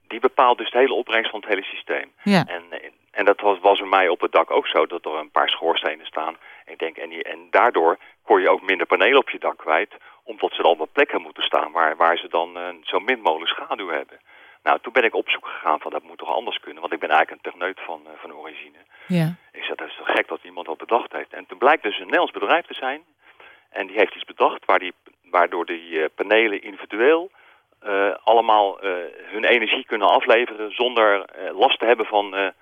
Die bepaalt dus de hele opbrengst van het hele systeem. Ja. En, en dat was, was bij mij op het dak ook zo, dat er een paar schoorstenen staan. En, ik denk, en, die, en daardoor kon je ook minder panelen op je dak kwijt, omdat ze dan op plekken moeten staan waar, waar ze dan uh, zo min mogelijk schaduw hebben. Nou, toen ben ik op zoek gegaan van dat moet toch anders kunnen. Want ik ben eigenlijk een techneut van, uh, van origine. Ja. Ik zei, dat is toch gek dat iemand dat bedacht heeft. En toen blijkt dus een Nederlands bedrijf te zijn. En die heeft iets bedacht waar die, waardoor die uh, panelen individueel uh, allemaal hun energie kunnen afleveren... zonder last te hebben van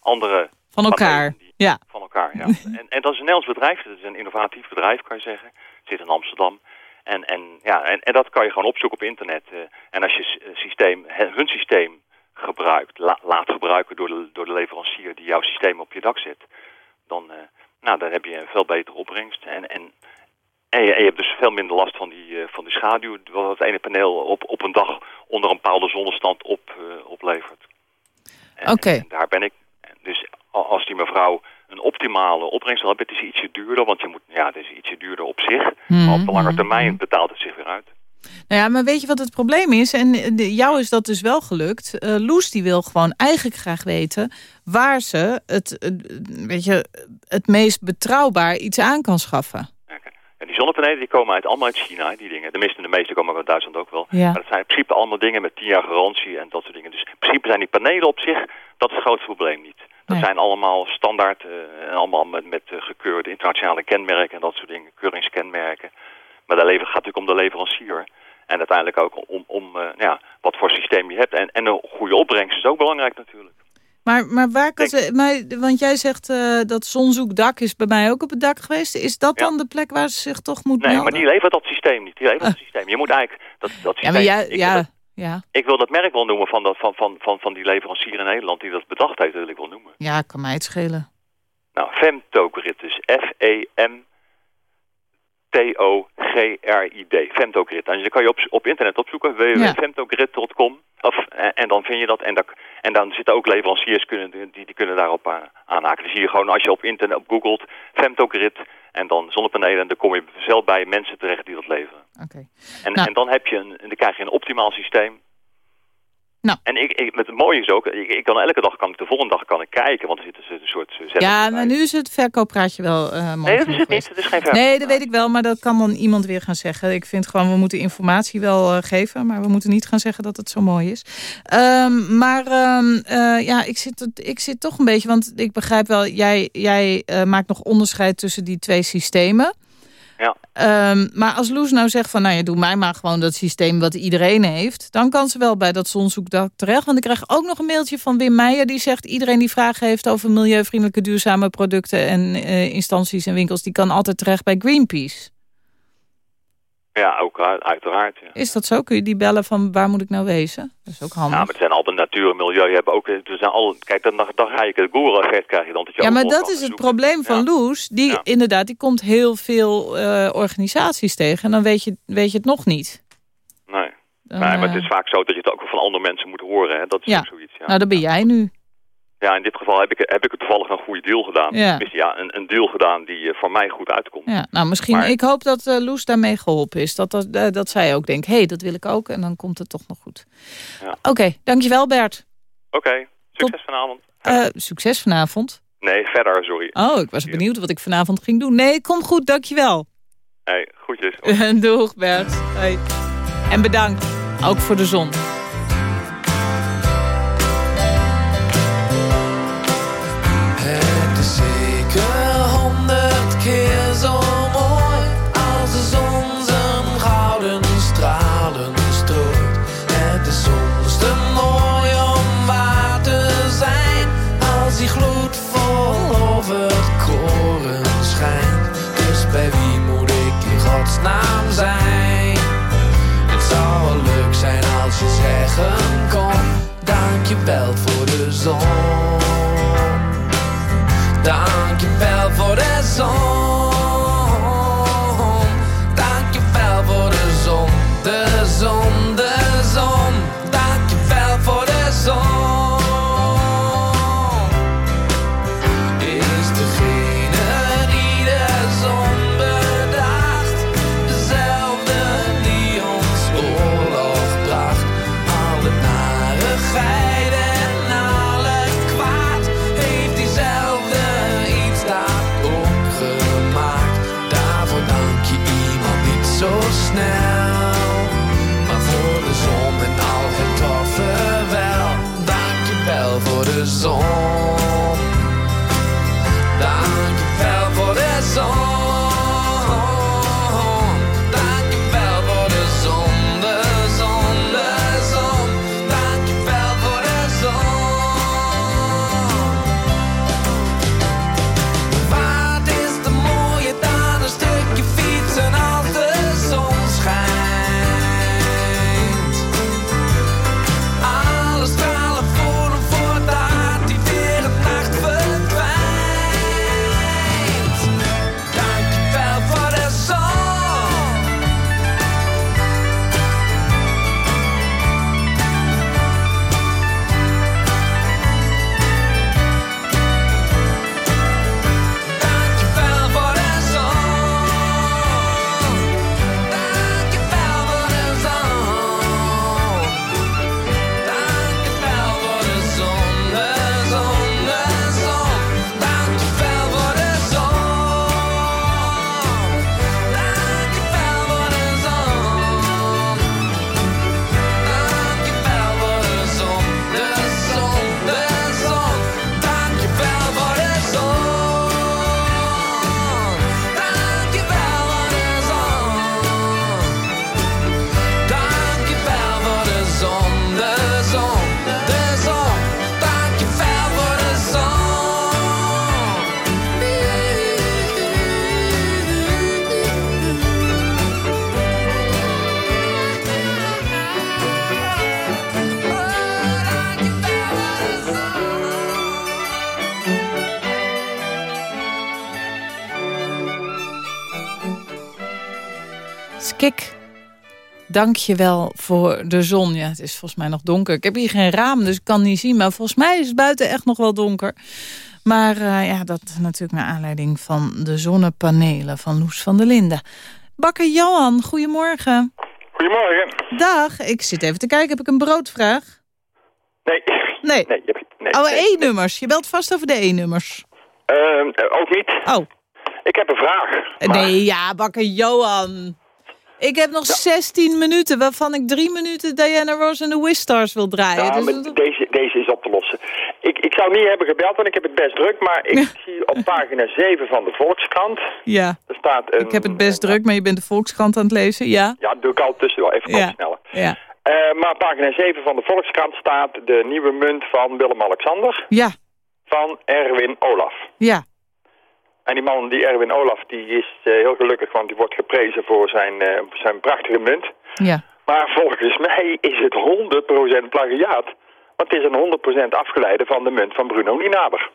andere... Van elkaar, die, ja. Van elkaar, ja. [laughs] en, en dat is een Nederlands bedrijf. Dat is een innovatief bedrijf, kan je zeggen. Zit in Amsterdam. En, en, ja, en, en dat kan je gewoon opzoeken op internet. Uh, en als je systeem, hun systeem gebruikt, la, laat gebruiken door de, door de leverancier die jouw systeem op je dak zet, dan, uh, nou, dan heb je een veel betere opbrengst. En, en, en, je, en je hebt dus veel minder last van die, uh, van die schaduw, wat het ene paneel op, op een dag onder een bepaalde zonnestand op, oplevert. Oké. Okay. daar ben ik. Dus als die mevrouw een optimale opbrengst hebt, het is ietsje duurder, want je moet, ja, het is ietsje duurder op zich. Hmm. Maar op de lange termijn betaalt het zich weer uit. Nou ja, maar weet je wat het probleem is? En de, jou is dat dus wel gelukt. Uh, Loes die wil gewoon eigenlijk graag weten waar ze het, weet je, het meest betrouwbaar iets aan kan schaffen. En die zonnepanelen die komen uit, allemaal uit China, die dingen. Tenminste, de meeste komen uit Duitsland ook wel. Ja. Maar dat zijn in principe allemaal dingen met 10 jaar garantie en dat soort dingen. Dus in principe zijn die panelen op zich, dat is het grootste probleem niet. Dat Nee. zijn allemaal standaard, uh, en allemaal met, met uh, gekeurde internationale kenmerken en dat soort dingen, keuringskenmerken. Maar dat gaat natuurlijk om de leverancier. En uiteindelijk ook om, om uh, ja, wat voor systeem je hebt. En, en een goede opbrengst is ook belangrijk natuurlijk. Maar, maar waar kan ze, maar, want jij zegt uh, dat zonzoekdak is bij mij ook op het dak geweest. Is dat ja. dan de plek waar ze zich toch moet Nee, melden? maar die levert dat systeem niet. Die levert dat systeem. Je moet eigenlijk dat, dat systeem... Ja, maar jij, ja, ja. ik wil dat merk wel noemen van, dat, van, van, van, van die leverancier in Nederland die dat bedacht heeft, wil ik wel noemen. Ja, kan mij het schelen. Nou, Femtogrid, dus F-E-M T-O-G-R-I-D. Femtogrid. En dan kan je op, op internet opzoeken, www.femtogrid.com. Of, en, en dan vind je dat. En, dat, en dan zitten ook leveranciers kunnen, die, die kunnen daarop aan, aanhaken. Dan zie je gewoon als je op internet op googelt, Femtogrid en dan zonnepanelen. En dan kom je zelf bij mensen terecht die dat leveren. Okay. En, nou. en dan, heb je een, dan krijg je een optimaal systeem. Nou. En ik, ik, met het mooie is ook, ik, ik kan elke dag, kan ik, de volgende dag kan ik kijken, want er zit een soort... Ja, maar nu is het verkooppraatje wel uh, mooi. Nee, dat is het niet. Het is geen verkoop. Nee, dat weet ik wel, maar dat kan dan iemand weer gaan zeggen. Ik vind gewoon, we moeten informatie wel uh, geven, maar we moeten niet gaan zeggen dat het zo mooi is. Um, maar um, uh, ja, ik zit, ik zit toch een beetje, want ik begrijp wel, jij, jij maakt nog onderscheid tussen die twee systemen. Um, maar als Loes nou zegt van, nou ja, doe mij maar gewoon dat systeem wat iedereen heeft. Dan kan ze wel bij dat zonzoekdak terecht. Want ik krijg ook nog een mailtje van Wim Meijer. Die zegt, iedereen die vragen heeft over milieuvriendelijke duurzame producten en uh, instanties en winkels. Die kan altijd terecht bij Greenpeace. Ja, ook uiteraard. Ja. Is dat zo? Kun je die bellen van waar moet ik nou wezen? Dat is ook handig. Ja, maar het zijn al de natuur en milieu. Je hebt ook, er zijn al, kijk, dan, dan ga je het Google-effect krijg je dan. Dat je ja, maar dat is het zoeken. probleem van ja. Loes. Die ja. inderdaad, die komt heel veel uh, organisaties tegen. En dan weet je, weet je het nog niet. Nee. Dan, nee, maar uh... het is vaak zo dat je het ook van andere mensen moet horen. Hè? Dat is ja. ook zoiets. Ja. Nou, dat ben jij nu. Ja, in dit geval heb ik, heb ik toevallig een goede deal gedaan. Ja. Dus ja, een, een deal gedaan die uh, voor mij goed uitkomt. Ja, nou misschien, maar... ik hoop dat uh, Loes daarmee geholpen is. Dat, dat, uh, dat zij ook denkt, hé, hey, dat wil ik ook. En dan komt het toch nog goed. Ja. Oké, okay, dankjewel Bert. Oké, okay, succes Tot, vanavond. succes vanavond. Nee, verder, sorry. Oh, ik was benieuwd wat ik vanavond ging doen. Nee, kom goed, dankjewel. Hey, groetjes. [laughs] Doeg Bert. Hey. En bedankt, ook voor de zon. zeggen kom, dankjewel voor de zon. Dank je wel voor de zon. Ja, het is volgens mij nog donker. Ik heb hier geen raam, dus ik kan niet zien. Maar volgens mij is het buiten echt nog wel donker. Maar uh, ja, dat natuurlijk naar aanleiding van de zonnepanelen van Loes van der Linden. Bakker Johan, goedemorgen. Goedemorgen. Dag, ik zit even te kijken. Heb ik een broodvraag? Nee. Nee? Nee. nee, oh, E-nummers. Je belt vast over de E-nummers. Uh, ook niet. Oh. Ik heb een vraag. Nee, ja, bakker Johan. Ik heb nog 16 minuten, waarvan ik drie minuten Diana Ross en de Wistars wil draaien. Ja, dus deze, deze is op te lossen. Ik, ik zou niet hebben gebeld, want ik heb het best druk. Maar ik zie op pagina 7 van de Volkskrant... Ja, er staat een, ik heb het best druk, maar je bent de Volkskrant aan het lezen, ja? Ja, doe ik al tussendoor, even ja. sneller. Ja. Uh, maar pagina 7 van de Volkskrant staat de nieuwe munt van Willem-Alexander. Ja. Van Erwin Olaf. Ja. En die man, die Erwin Olaf, die is uh, heel gelukkig, want die wordt geprezen voor zijn, uh, zijn prachtige munt. Ja. Maar volgens mij is het 100% plagiaat. Want het is een 100% afgeleide van de munt van Bruno Nienaber.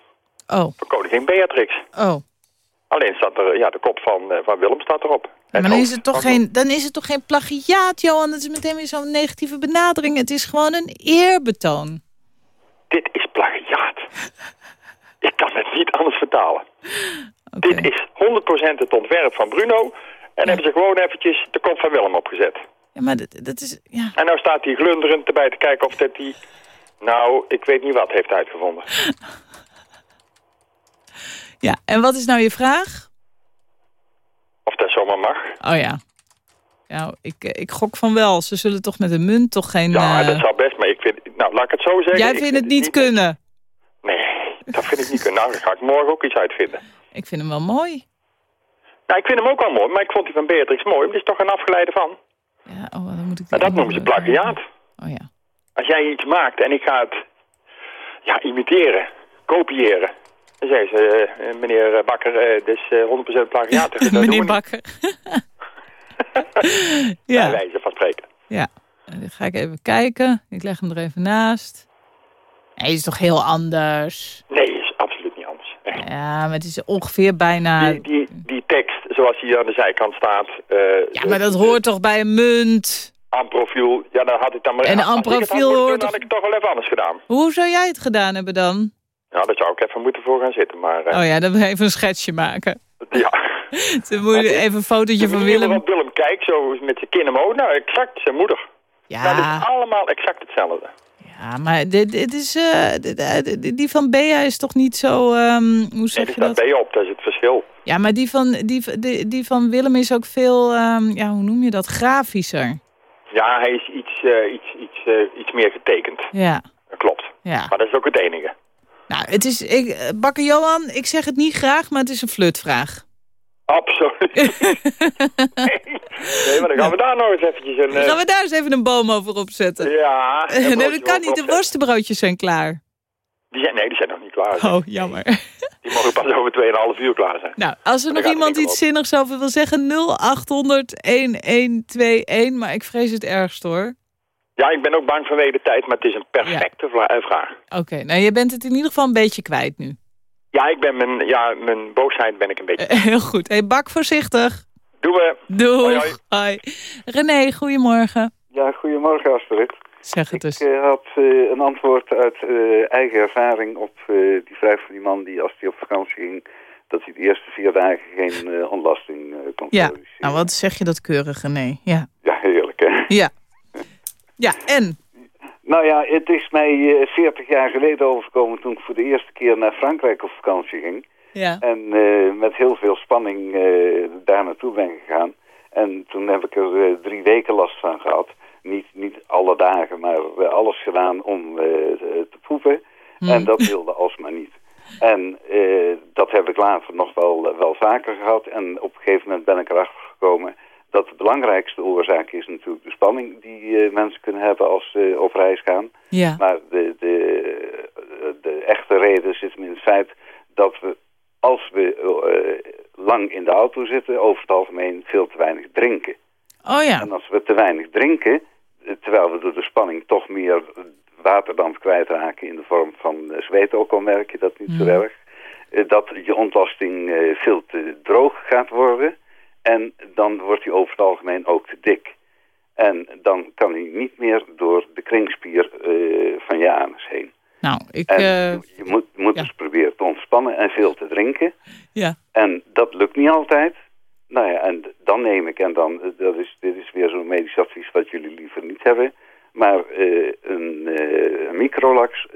Oh. Van koningin Beatrix. Oh. Alleen staat er, ja, de kop van, uh, van Willem staat erop. maar dan is, het toch geen, dan is het toch geen plagiaat, Johan? Dat is meteen weer zo'n negatieve benadering. Het is gewoon een eerbetoon. Dit is plagiaat. Ik kan het niet anders vertalen. Okay. Dit is 100% het ontwerp van Bruno. En ja. hebben ze gewoon eventjes de kop van Willem opgezet. Ja, maar dat, dat is... Ja. En nou staat hij glunderend erbij te kijken of dat hij... Nou, ik weet niet wat heeft uitgevonden. [laughs] ja, en wat is nou je vraag? Of dat zomaar mag. Oh ja. Nou, ik, ik gok van wel. Ze zullen toch met een munt toch geen... Ja, uh... dat zou best, maar ik vind... Nou, laat ik het zo zeggen. Jij vindt het niet kunnen? Dat vind ik niet kunnen. Nou, dan ga ik morgen ook iets uitvinden. Ik vind hem wel mooi. Nou, ik vind hem ook wel mooi, maar ik vond die van Beatrix mooi. Maar er is toch een afgeleide van. Ja, oh, dan moet ik... Maar dat noemen ze plagiaat. Oh ja. Als jij iets maakt en ik ga het ja, imiteren, kopiëren. Dan zeggen ze, uh, meneer Bakker, uh, dit is uh, 100% plagiaat. [laughs] meneer Bakker. [laughs] ja. Bij wijze van spreken. Ja, dan ga ik even kijken. Ik leg hem er even naast. Nee, is toch heel anders? Nee, is absoluut niet anders. Ja, maar het is ongeveer bijna... Die, die, die tekst, zoals hier aan de zijkant staat... Uh, ja, maar dat hoort toch bij een munt? Amprofiel, ja, dan had ik dan maar... En amprofiel hoort... Dan had ik het toch wel even anders gedaan. Hoe zou jij het gedaan hebben dan? Ja, daar zou ik even moeten voor gaan zitten, maar... Uh... Oh ja, dan even een schetsje maken. Ja. Dan moet je even een [laughs] fotootje van Willem... Willem kijkt, zo met zijn kin omhoog. Nou, exact zijn moeder. Ja. Nou, dat is allemaal exact hetzelfde. Ja, maar dit, dit is, uh, die van Bea is toch niet zo... Um, hoe zeg nee, je dat? Bea op, dat is het verschil. Ja, maar die van, die, die, die van Willem is ook veel, um, ja, hoe noem je dat, grafischer. Ja, hij is iets, uh, iets, iets, uh, iets meer getekend. Ja. Dat klopt. Ja. Maar dat is ook het enige. Nou, het is, ik, Bakker Johan, ik zeg het niet graag, maar het is een flutvraag. Absoluut. [laughs] nee, maar dan gaan we daar nog eens eventjes een... Dan gaan we daar eens even een boom over opzetten. Ja. [laughs] nee, dat kan niet. De worstenbroodjes zijn klaar. Die zijn, nee, die zijn nog niet klaar. Oh, jammer. [laughs] Die mogen pas over 2,5 uur klaar zijn. Nou, als er nog iemand iets zinnigs over wil zeggen, 0800-1121. Maar ik vrees het ergst hoor. Ja, ik ben ook bang vanwege de tijd, maar het is een perfecte ja. vraag. Oké, nou je bent het in ieder geval een beetje kwijt nu. Ja, ik ben mijn, ja, mijn boosheid ben ik een beetje... Heel goed. Hey, bak voorzichtig. Doen we. Doei. Hoi, hoi. hoi. René, goedemorgen. Ja, goedemorgen Astrid. Zeg het eens. Ik uh, had uh, een antwoord uit uh, eigen ervaring op die vraag van die man die als hij op vakantie ging... dat hij de eerste vier dagen geen ontlasting kon Ja, nou wat zeg je dat keurig René. Ja, ja heerlijk hè? Ja. Ja, en? Nou ja, het is mij 40 jaar geleden overgekomen toen ik voor de eerste keer naar Frankrijk op vakantie ging. Ja. En uh, met heel veel spanning uh, daar naartoe ben gegaan. En toen heb ik er uh, drie weken last van gehad. Niet, niet alle dagen, maar alles gedaan om te proeven. Hmm. En dat wilde alsmaar niet. En dat heb ik later nog wel, wel vaker gehad. En op een gegeven moment ben ik erachter gekomen dat de belangrijkste oorzaak is natuurlijk de spanning die uh, mensen kunnen hebben als ze uh, op reis gaan. Ja. Maar de, de, de echte reden zit in het feit dat we, als we uh, lang in de auto zitten, over het algemeen veel te weinig drinken. Oh ja. En als we te weinig drinken, terwijl we door de spanning toch meer waterdamp kwijtraken in de vorm van zweet, ook al merk je dat niet Hmm. zo erg, dat je ontlasting veel te droog gaat worden. En dan wordt hij over het algemeen ook te dik. En dan kan hij niet meer door de kringspier uh, van je anus heen. Nou, ik... En uh... je moet, moet ja. dus proberen te ontspannen en veel te drinken. Ja. En dat lukt niet altijd. Nou ja, en dan neem ik, en dan, dat is, dit is weer zo'n medisch advies wat jullie liever niet hebben. Maar uh, een, een microlax,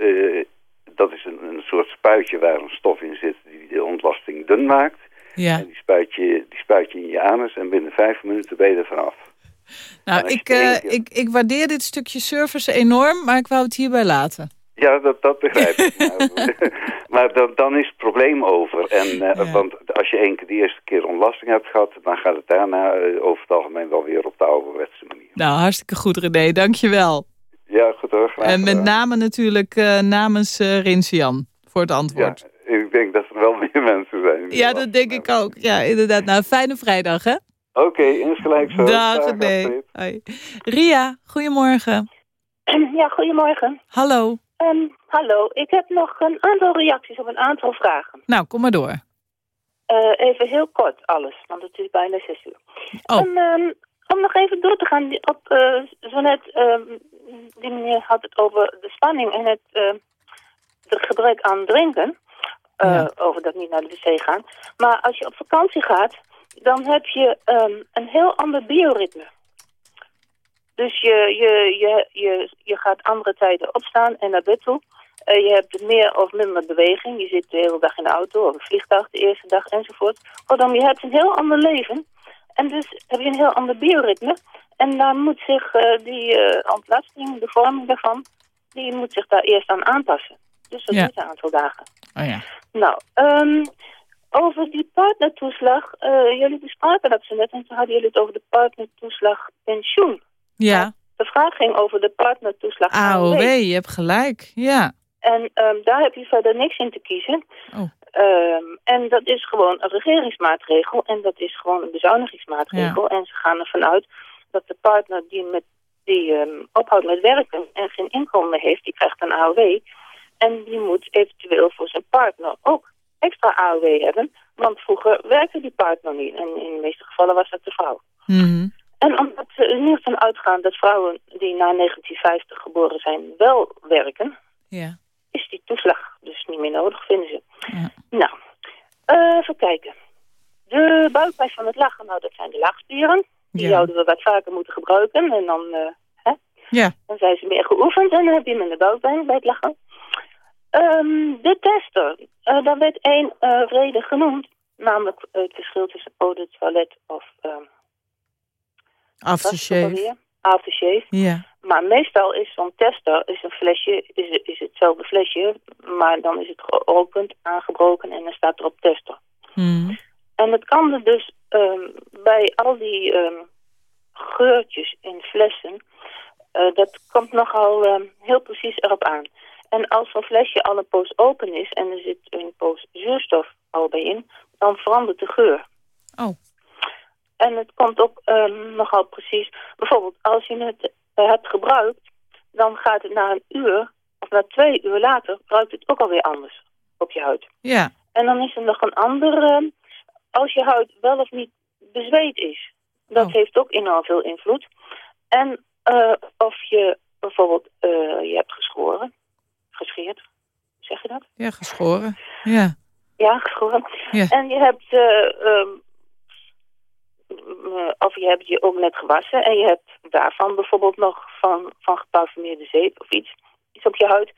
dat is een, een soort spuitje waar een stof in zit die de ontlasting dun maakt. Ja. En die spuit, je, die spuit je in je anus en binnen vijf minuten ben je er vanaf. Nou, ik, uh, keer... ik, ik waardeer dit stukje service enorm, maar ik wou het hierbij laten. Ja, dat, dat begrijp ik. [laughs] [laughs] maar dan, dan is het probleem over. En, uh, ja. Want als je één keer de eerste keer ontlasting hebt gehad... dan gaat het daarna uh, over het algemeen wel weer op de ouderwetse manier. Nou, hartstikke goed René, dankjewel. Ja, goed hoor. En met name natuurlijk namens Rinsian voor het antwoord. Ja, ik denk dat er wel meer [laughs] mensen zijn. Ja, dat denk ik ook. Ja, inderdaad. Nou, fijne vrijdag, hè? Oké, okay, insgelijks zo. Dag, nee. Hoi. Ria, goedemorgen. [clears throat] Ja, goedemorgen. Hallo. Um, hallo, ik heb nog een aantal reacties op een aantal vragen. Nou, kom maar door. Uh, even heel kort alles, want het is bijna zes uur. Oh. En, um, om nog even door te gaan op, uh, zo net, um, die meneer had het over de spanning en het, uh, het gebrek aan drinken. Ja. Over dat niet naar de wc gaan. Maar als je op vakantie gaat, dan heb je um, een heel ander bioritme. Dus je, je, je, je, je gaat andere tijden opstaan en naar bed toe. Uh, je hebt meer of minder beweging. Je zit de hele dag in de auto of een vliegtuig de eerste dag enzovoort. Kortom, je hebt een heel ander leven. En dus heb je een heel ander bioritme. En dan moet zich uh, die uh, ontlasting, de vorming daarvan, die moet zich daar eerst aan aanpassen. Dus dat Ja. duurt een aantal dagen. Oh ja. Nou, um, over die partnertoeslag. Uh, jullie bespraken dat ze net en toen hadden jullie het over de partnertoeslag pensioen. Ja. De vraag ging over de partnertoeslag AOW, je hebt gelijk. Ja. En um, daar heb je verder niks in te kiezen. Oh. Um, en dat is gewoon een regeringsmaatregel. En dat is gewoon een bezuinigingsmaatregel. En ze gaan ervan uit dat de partner die, met, die um, ophoudt met werken en geen inkomen heeft, die krijgt een AOW. En die moet eventueel voor zijn partner ook extra AOW hebben. Want vroeger werkte die partner niet. En in de meeste gevallen was dat de vrouw. Mhm. En omdat ze er niet van uitgaan dat vrouwen die na 1950 geboren zijn wel werken... Ja. is die toeslag dus niet meer nodig, vinden ze. Nou, uh, even kijken. De buikpijn van het lachen, nou dat zijn de lachspieren. Die zouden we wat vaker moeten gebruiken. En dan, uh, hè? Ja. dan zijn ze meer geoefend en dan heb je minder buikpijn bij het lachen. Um, de tester, uh, daar werd één uh, reden genoemd. Namelijk het verschil tussen eau de toilet of... Um, aftershave. Aftershave. Ja. Maar meestal is zo'n tester, is een flesje, is, is hetzelfde flesje. Maar dan is het geopend, aangebroken en dan staat er op tester. Mm. En het kan er dus um, bij al die geurtjes in flessen... Uh, dat komt nogal heel precies erop aan. En als zo'n flesje al een poos open is en er zit een poos zuurstof al bij in, dan verandert de geur. Oh. En het komt ook um, nogal precies. Bijvoorbeeld, als je het uh, hebt gebruikt, dan gaat het na een uur, of na twee uur later, ruikt het ook alweer anders op je huid. Ja. En dan is er nog een andere, uh, als je huid wel of niet bezweet is. Dat oh. heeft ook enorm veel invloed. En uh, of je bijvoorbeeld, je hebt geschoren gescheerd. Zeg je dat? Ja, geschoren. Ja. Ja, geschoren. Ja. En je hebt, uh, um, of je hebt je ook net gewassen en je hebt daarvan bijvoorbeeld nog van, van geparfumeerde zeep of iets, iets op je huid.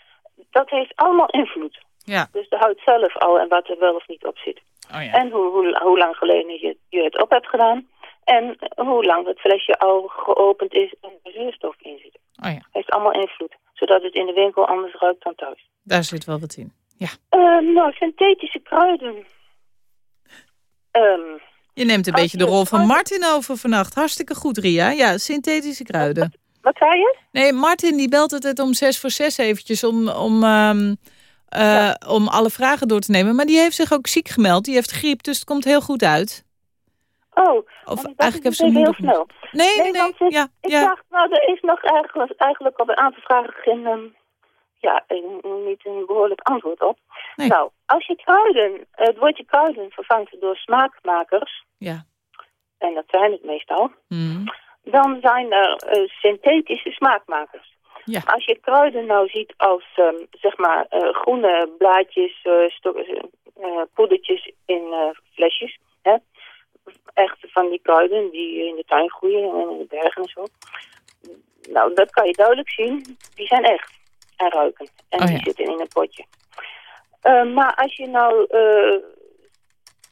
Dat heeft allemaal invloed. Ja. Dus de huid zelf al en wat er wel of niet op zit. Oh, ja. En hoe, hoe, hoe lang geleden je, je het op hebt gedaan. En hoe lang het flesje al geopend is en er zuurstof in zit. Oh ja. Heeft allemaal invloed zodat het in de winkel anders ruikt dan thuis. Daar zit wel wat in, ja. Uh, nou, synthetische kruiden. Um, je neemt een beetje de rol van Martin over vannacht. Hartstikke goed, Ria. Ja, synthetische kruiden. Wat, wat zei je? Nee, Martin die belt het om zes voor zes eventjes om, om, um, uh, ja. om alle vragen door te nemen. Maar die heeft zich ook ziek gemeld. Die heeft griep, dus het komt heel goed uit. Oh, of eigenlijk ze heel snel. Nee, nee, nee. nee. Ja, ik ja. dacht, nou, er is nog eigenlijk, eigenlijk op een aantal vragen geen, um, ja, niet een behoorlijk antwoord op. Nee. Nou, als je kruiden, het woordje kruiden vervangt door smaakmakers, ja. en dat zijn het meestal, mm. dan zijn er uh, synthetische smaakmakers. Ja. Als je kruiden nou ziet als, um, zeg maar, uh, groene blaadjes, uh, poedertjes in flesjes, echt van die kruiden die in de tuin groeien en in de bergen en zo. Nou, dat kan je duidelijk zien. Die zijn echt en ruiken. En oh, die zitten in een potje. Uh, maar als je nou uh,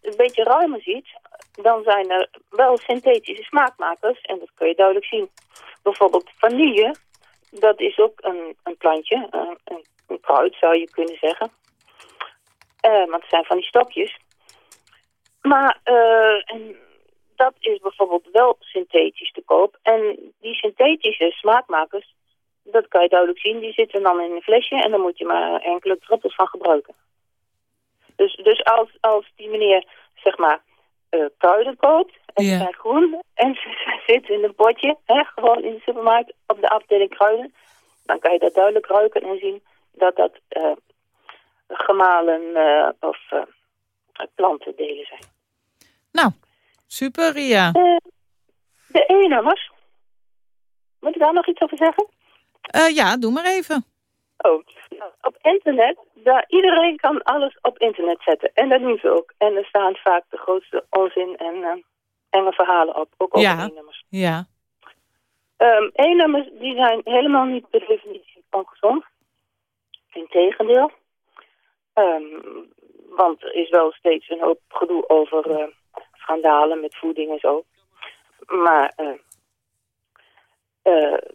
een beetje ruimer ziet, dan zijn er wel synthetische smaakmakers. En dat kun je duidelijk zien. Bijvoorbeeld vanille, dat is ook een, een plantje, een, een, een kruid zou je kunnen zeggen. Uh, want het zijn van die stokjes. Maar uh, en dat is bijvoorbeeld wel synthetisch te koop. En die synthetische smaakmakers, dat kan je duidelijk zien, die zitten dan in een flesje en dan moet je maar enkele druppels van gebruiken. Dus, dus als, als die meneer, zeg maar, uh, kruiden koopt en Ja. ze zijn groen en ze zitten in een potje, hè, gewoon in de supermarkt op de afdeling kruiden, dan kan je dat duidelijk ruiken en zien dat dat uh, gemalen uh, of plantendelen zijn. Nou, super Ria. Uh, de E-nummers. Moet ik daar nog iets over zeggen? Uh, ja, doe maar even. Oh, op internet, daar, iedereen kan alles op internet zetten. En dat doen ze ook. En er staan vaak de grootste onzin en uh, enge verhalen op. Ook over ja. E-nummers. Ja. Um, E-nummers die zijn helemaal niet per definitie ongezond. Integendeel. Um, want er is wel steeds een hoop gedoe over schandalen met voeding en zo. Maar uh, uh,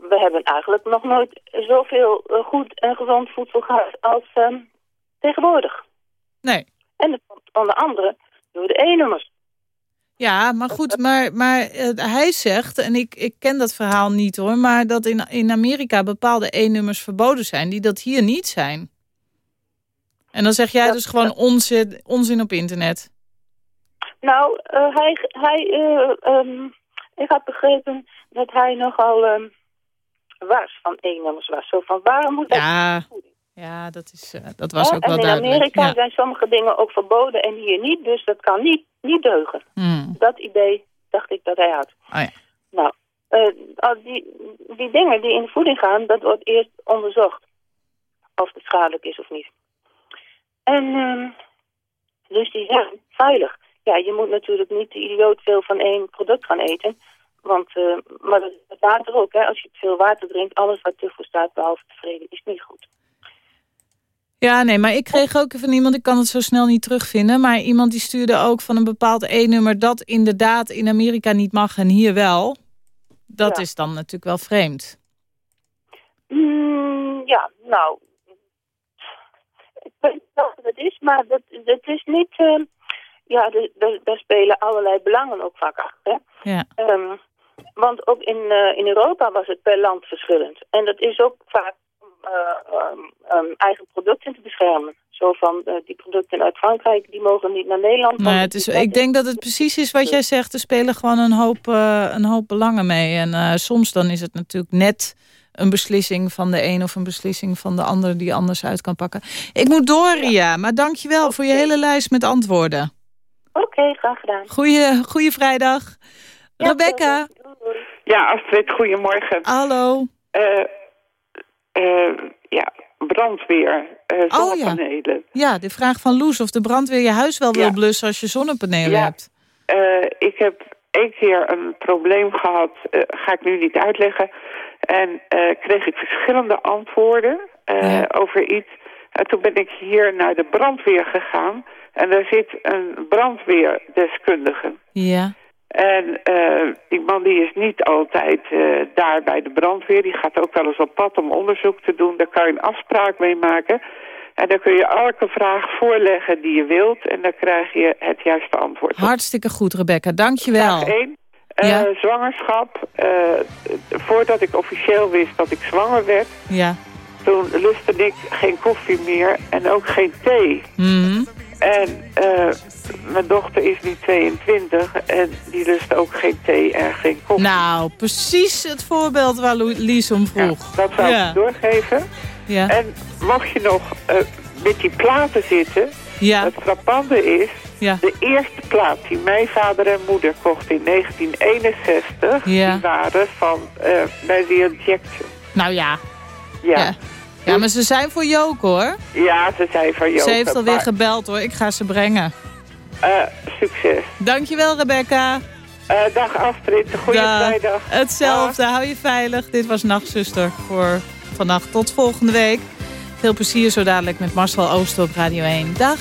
we hebben eigenlijk nog nooit zoveel goed en gezond voedsel gehad als um, tegenwoordig. Nee. En dat komt onder andere door de E-nummers. Ja, maar goed, maar, maar uh, hij zegt, en ik, ik ken dat verhaal niet hoor... maar dat in, in Amerika bepaalde E-nummers verboden zijn... die dat hier niet zijn. En dan zeg jij dat, dus gewoon onzin, onzin op internet. Nou, uh, hij, hij, uh, um, ik had begrepen dat hij nogal um, was van E-nummers was. Zo van, waarom moet ja, dat Ja, dat, is, uh, dat was ook wel duidelijk. En in Amerika zijn sommige dingen ook verboden en hier niet. Dus dat kan niet, niet deugen. Hmm. Dat idee dacht ik dat hij had. Oh ja. Nou, uh, die, die dingen die in de voeding gaan, dat wordt eerst onderzocht. Of het schadelijk is of niet. En uh, dus die zijn veilig. Ja, je moet natuurlijk niet de idioot veel van één product gaan eten. Want, uh, maar het water ook, hè. Als je veel water drinkt, alles wat ervoor staat, behalve tevreden, is niet goed. Ja, nee, maar ik kreeg ook van iemand, ik kan het zo snel niet terugvinden... maar iemand die stuurde ook van een bepaald E-nummer... dat inderdaad in Amerika niet mag en hier wel. Dat is dan natuurlijk wel vreemd. Mm, ja, nou... Ik weet niet wat het is, maar dat, dat is niet... Uh, ja, daar spelen allerlei belangen ook vaak achter. Ja. Um, want ook in, uh, in Europa was het per land verschillend. En dat is ook vaak uh, um, eigen producten te beschermen. Zo van, uh, die producten uit Frankrijk, die mogen niet naar Nederland. Nee, het is, ik denk dat het precies is wat jij zegt. Er spelen gewoon een hoop, een hoop belangen mee. En soms dan is het natuurlijk net een beslissing van de een of een beslissing van de ander die anders uit kan pakken. Ik moet door, Ria, maar dank je wel voor je hele lijst met antwoorden. Oké, okay, graag gedaan. Goeie, goeie vrijdag. Ja, Rebecca. Ja, Astrid, goedemorgen. Hallo. Uh, uh, ja, brandweer, uh, zonnepanelen. Oh, ja. ja, de vraag van Loes of de brandweer je huis wel ja. wil blussen als je zonnepanelen ja. hebt. ik heb één keer een probleem gehad, ga ik nu niet uitleggen. En kreeg ik verschillende antwoorden over iets. En toen ben ik hier naar de brandweer gegaan. En daar zit een brandweerdeskundige. Ja. En uh, die man die is niet altijd uh, daar bij de brandweer. Die gaat ook wel eens op pad om onderzoek te doen. Daar kan je een afspraak mee maken. En dan kun je elke vraag voorleggen die je wilt. En dan krijg je het juiste antwoord. Hartstikke goed, Rebecca. Dank je wel. Vraag 1. Uh, ja. Zwangerschap. voordat ik officieel wist dat ik zwanger werd... Ja. Toen lustte ik geen koffie meer en ook geen thee. Mm En uh, mijn dochter is nu 22 en die lust ook geen thee en geen koffie. Nou, precies het voorbeeld waar Lies om vroeg. Ja, dat zou ja. ik doorgeven. Ja. En mocht je nog uh, met die platen zitten, ja. het frappante is... De eerste plaat die mijn vader en moeder kochten in 1961... Ja. die waren van uh, Mary Jackson. Nou ja. Ja. Ja. Maar ze zijn voor Jook, hoor. Ja, ze zijn voor Jook. Ze heeft alweer maar... gebeld, hoor. Ik ga ze brengen. Uh, succes. Dankjewel, Rebecca. Uh, dag Astrid, vrijdag. Hetzelfde, dag. hou je veilig. Dit was Nachtzuster voor vannacht. Tot volgende week. Veel plezier zo dadelijk met Marcel Ooster op Radio 1. Dag.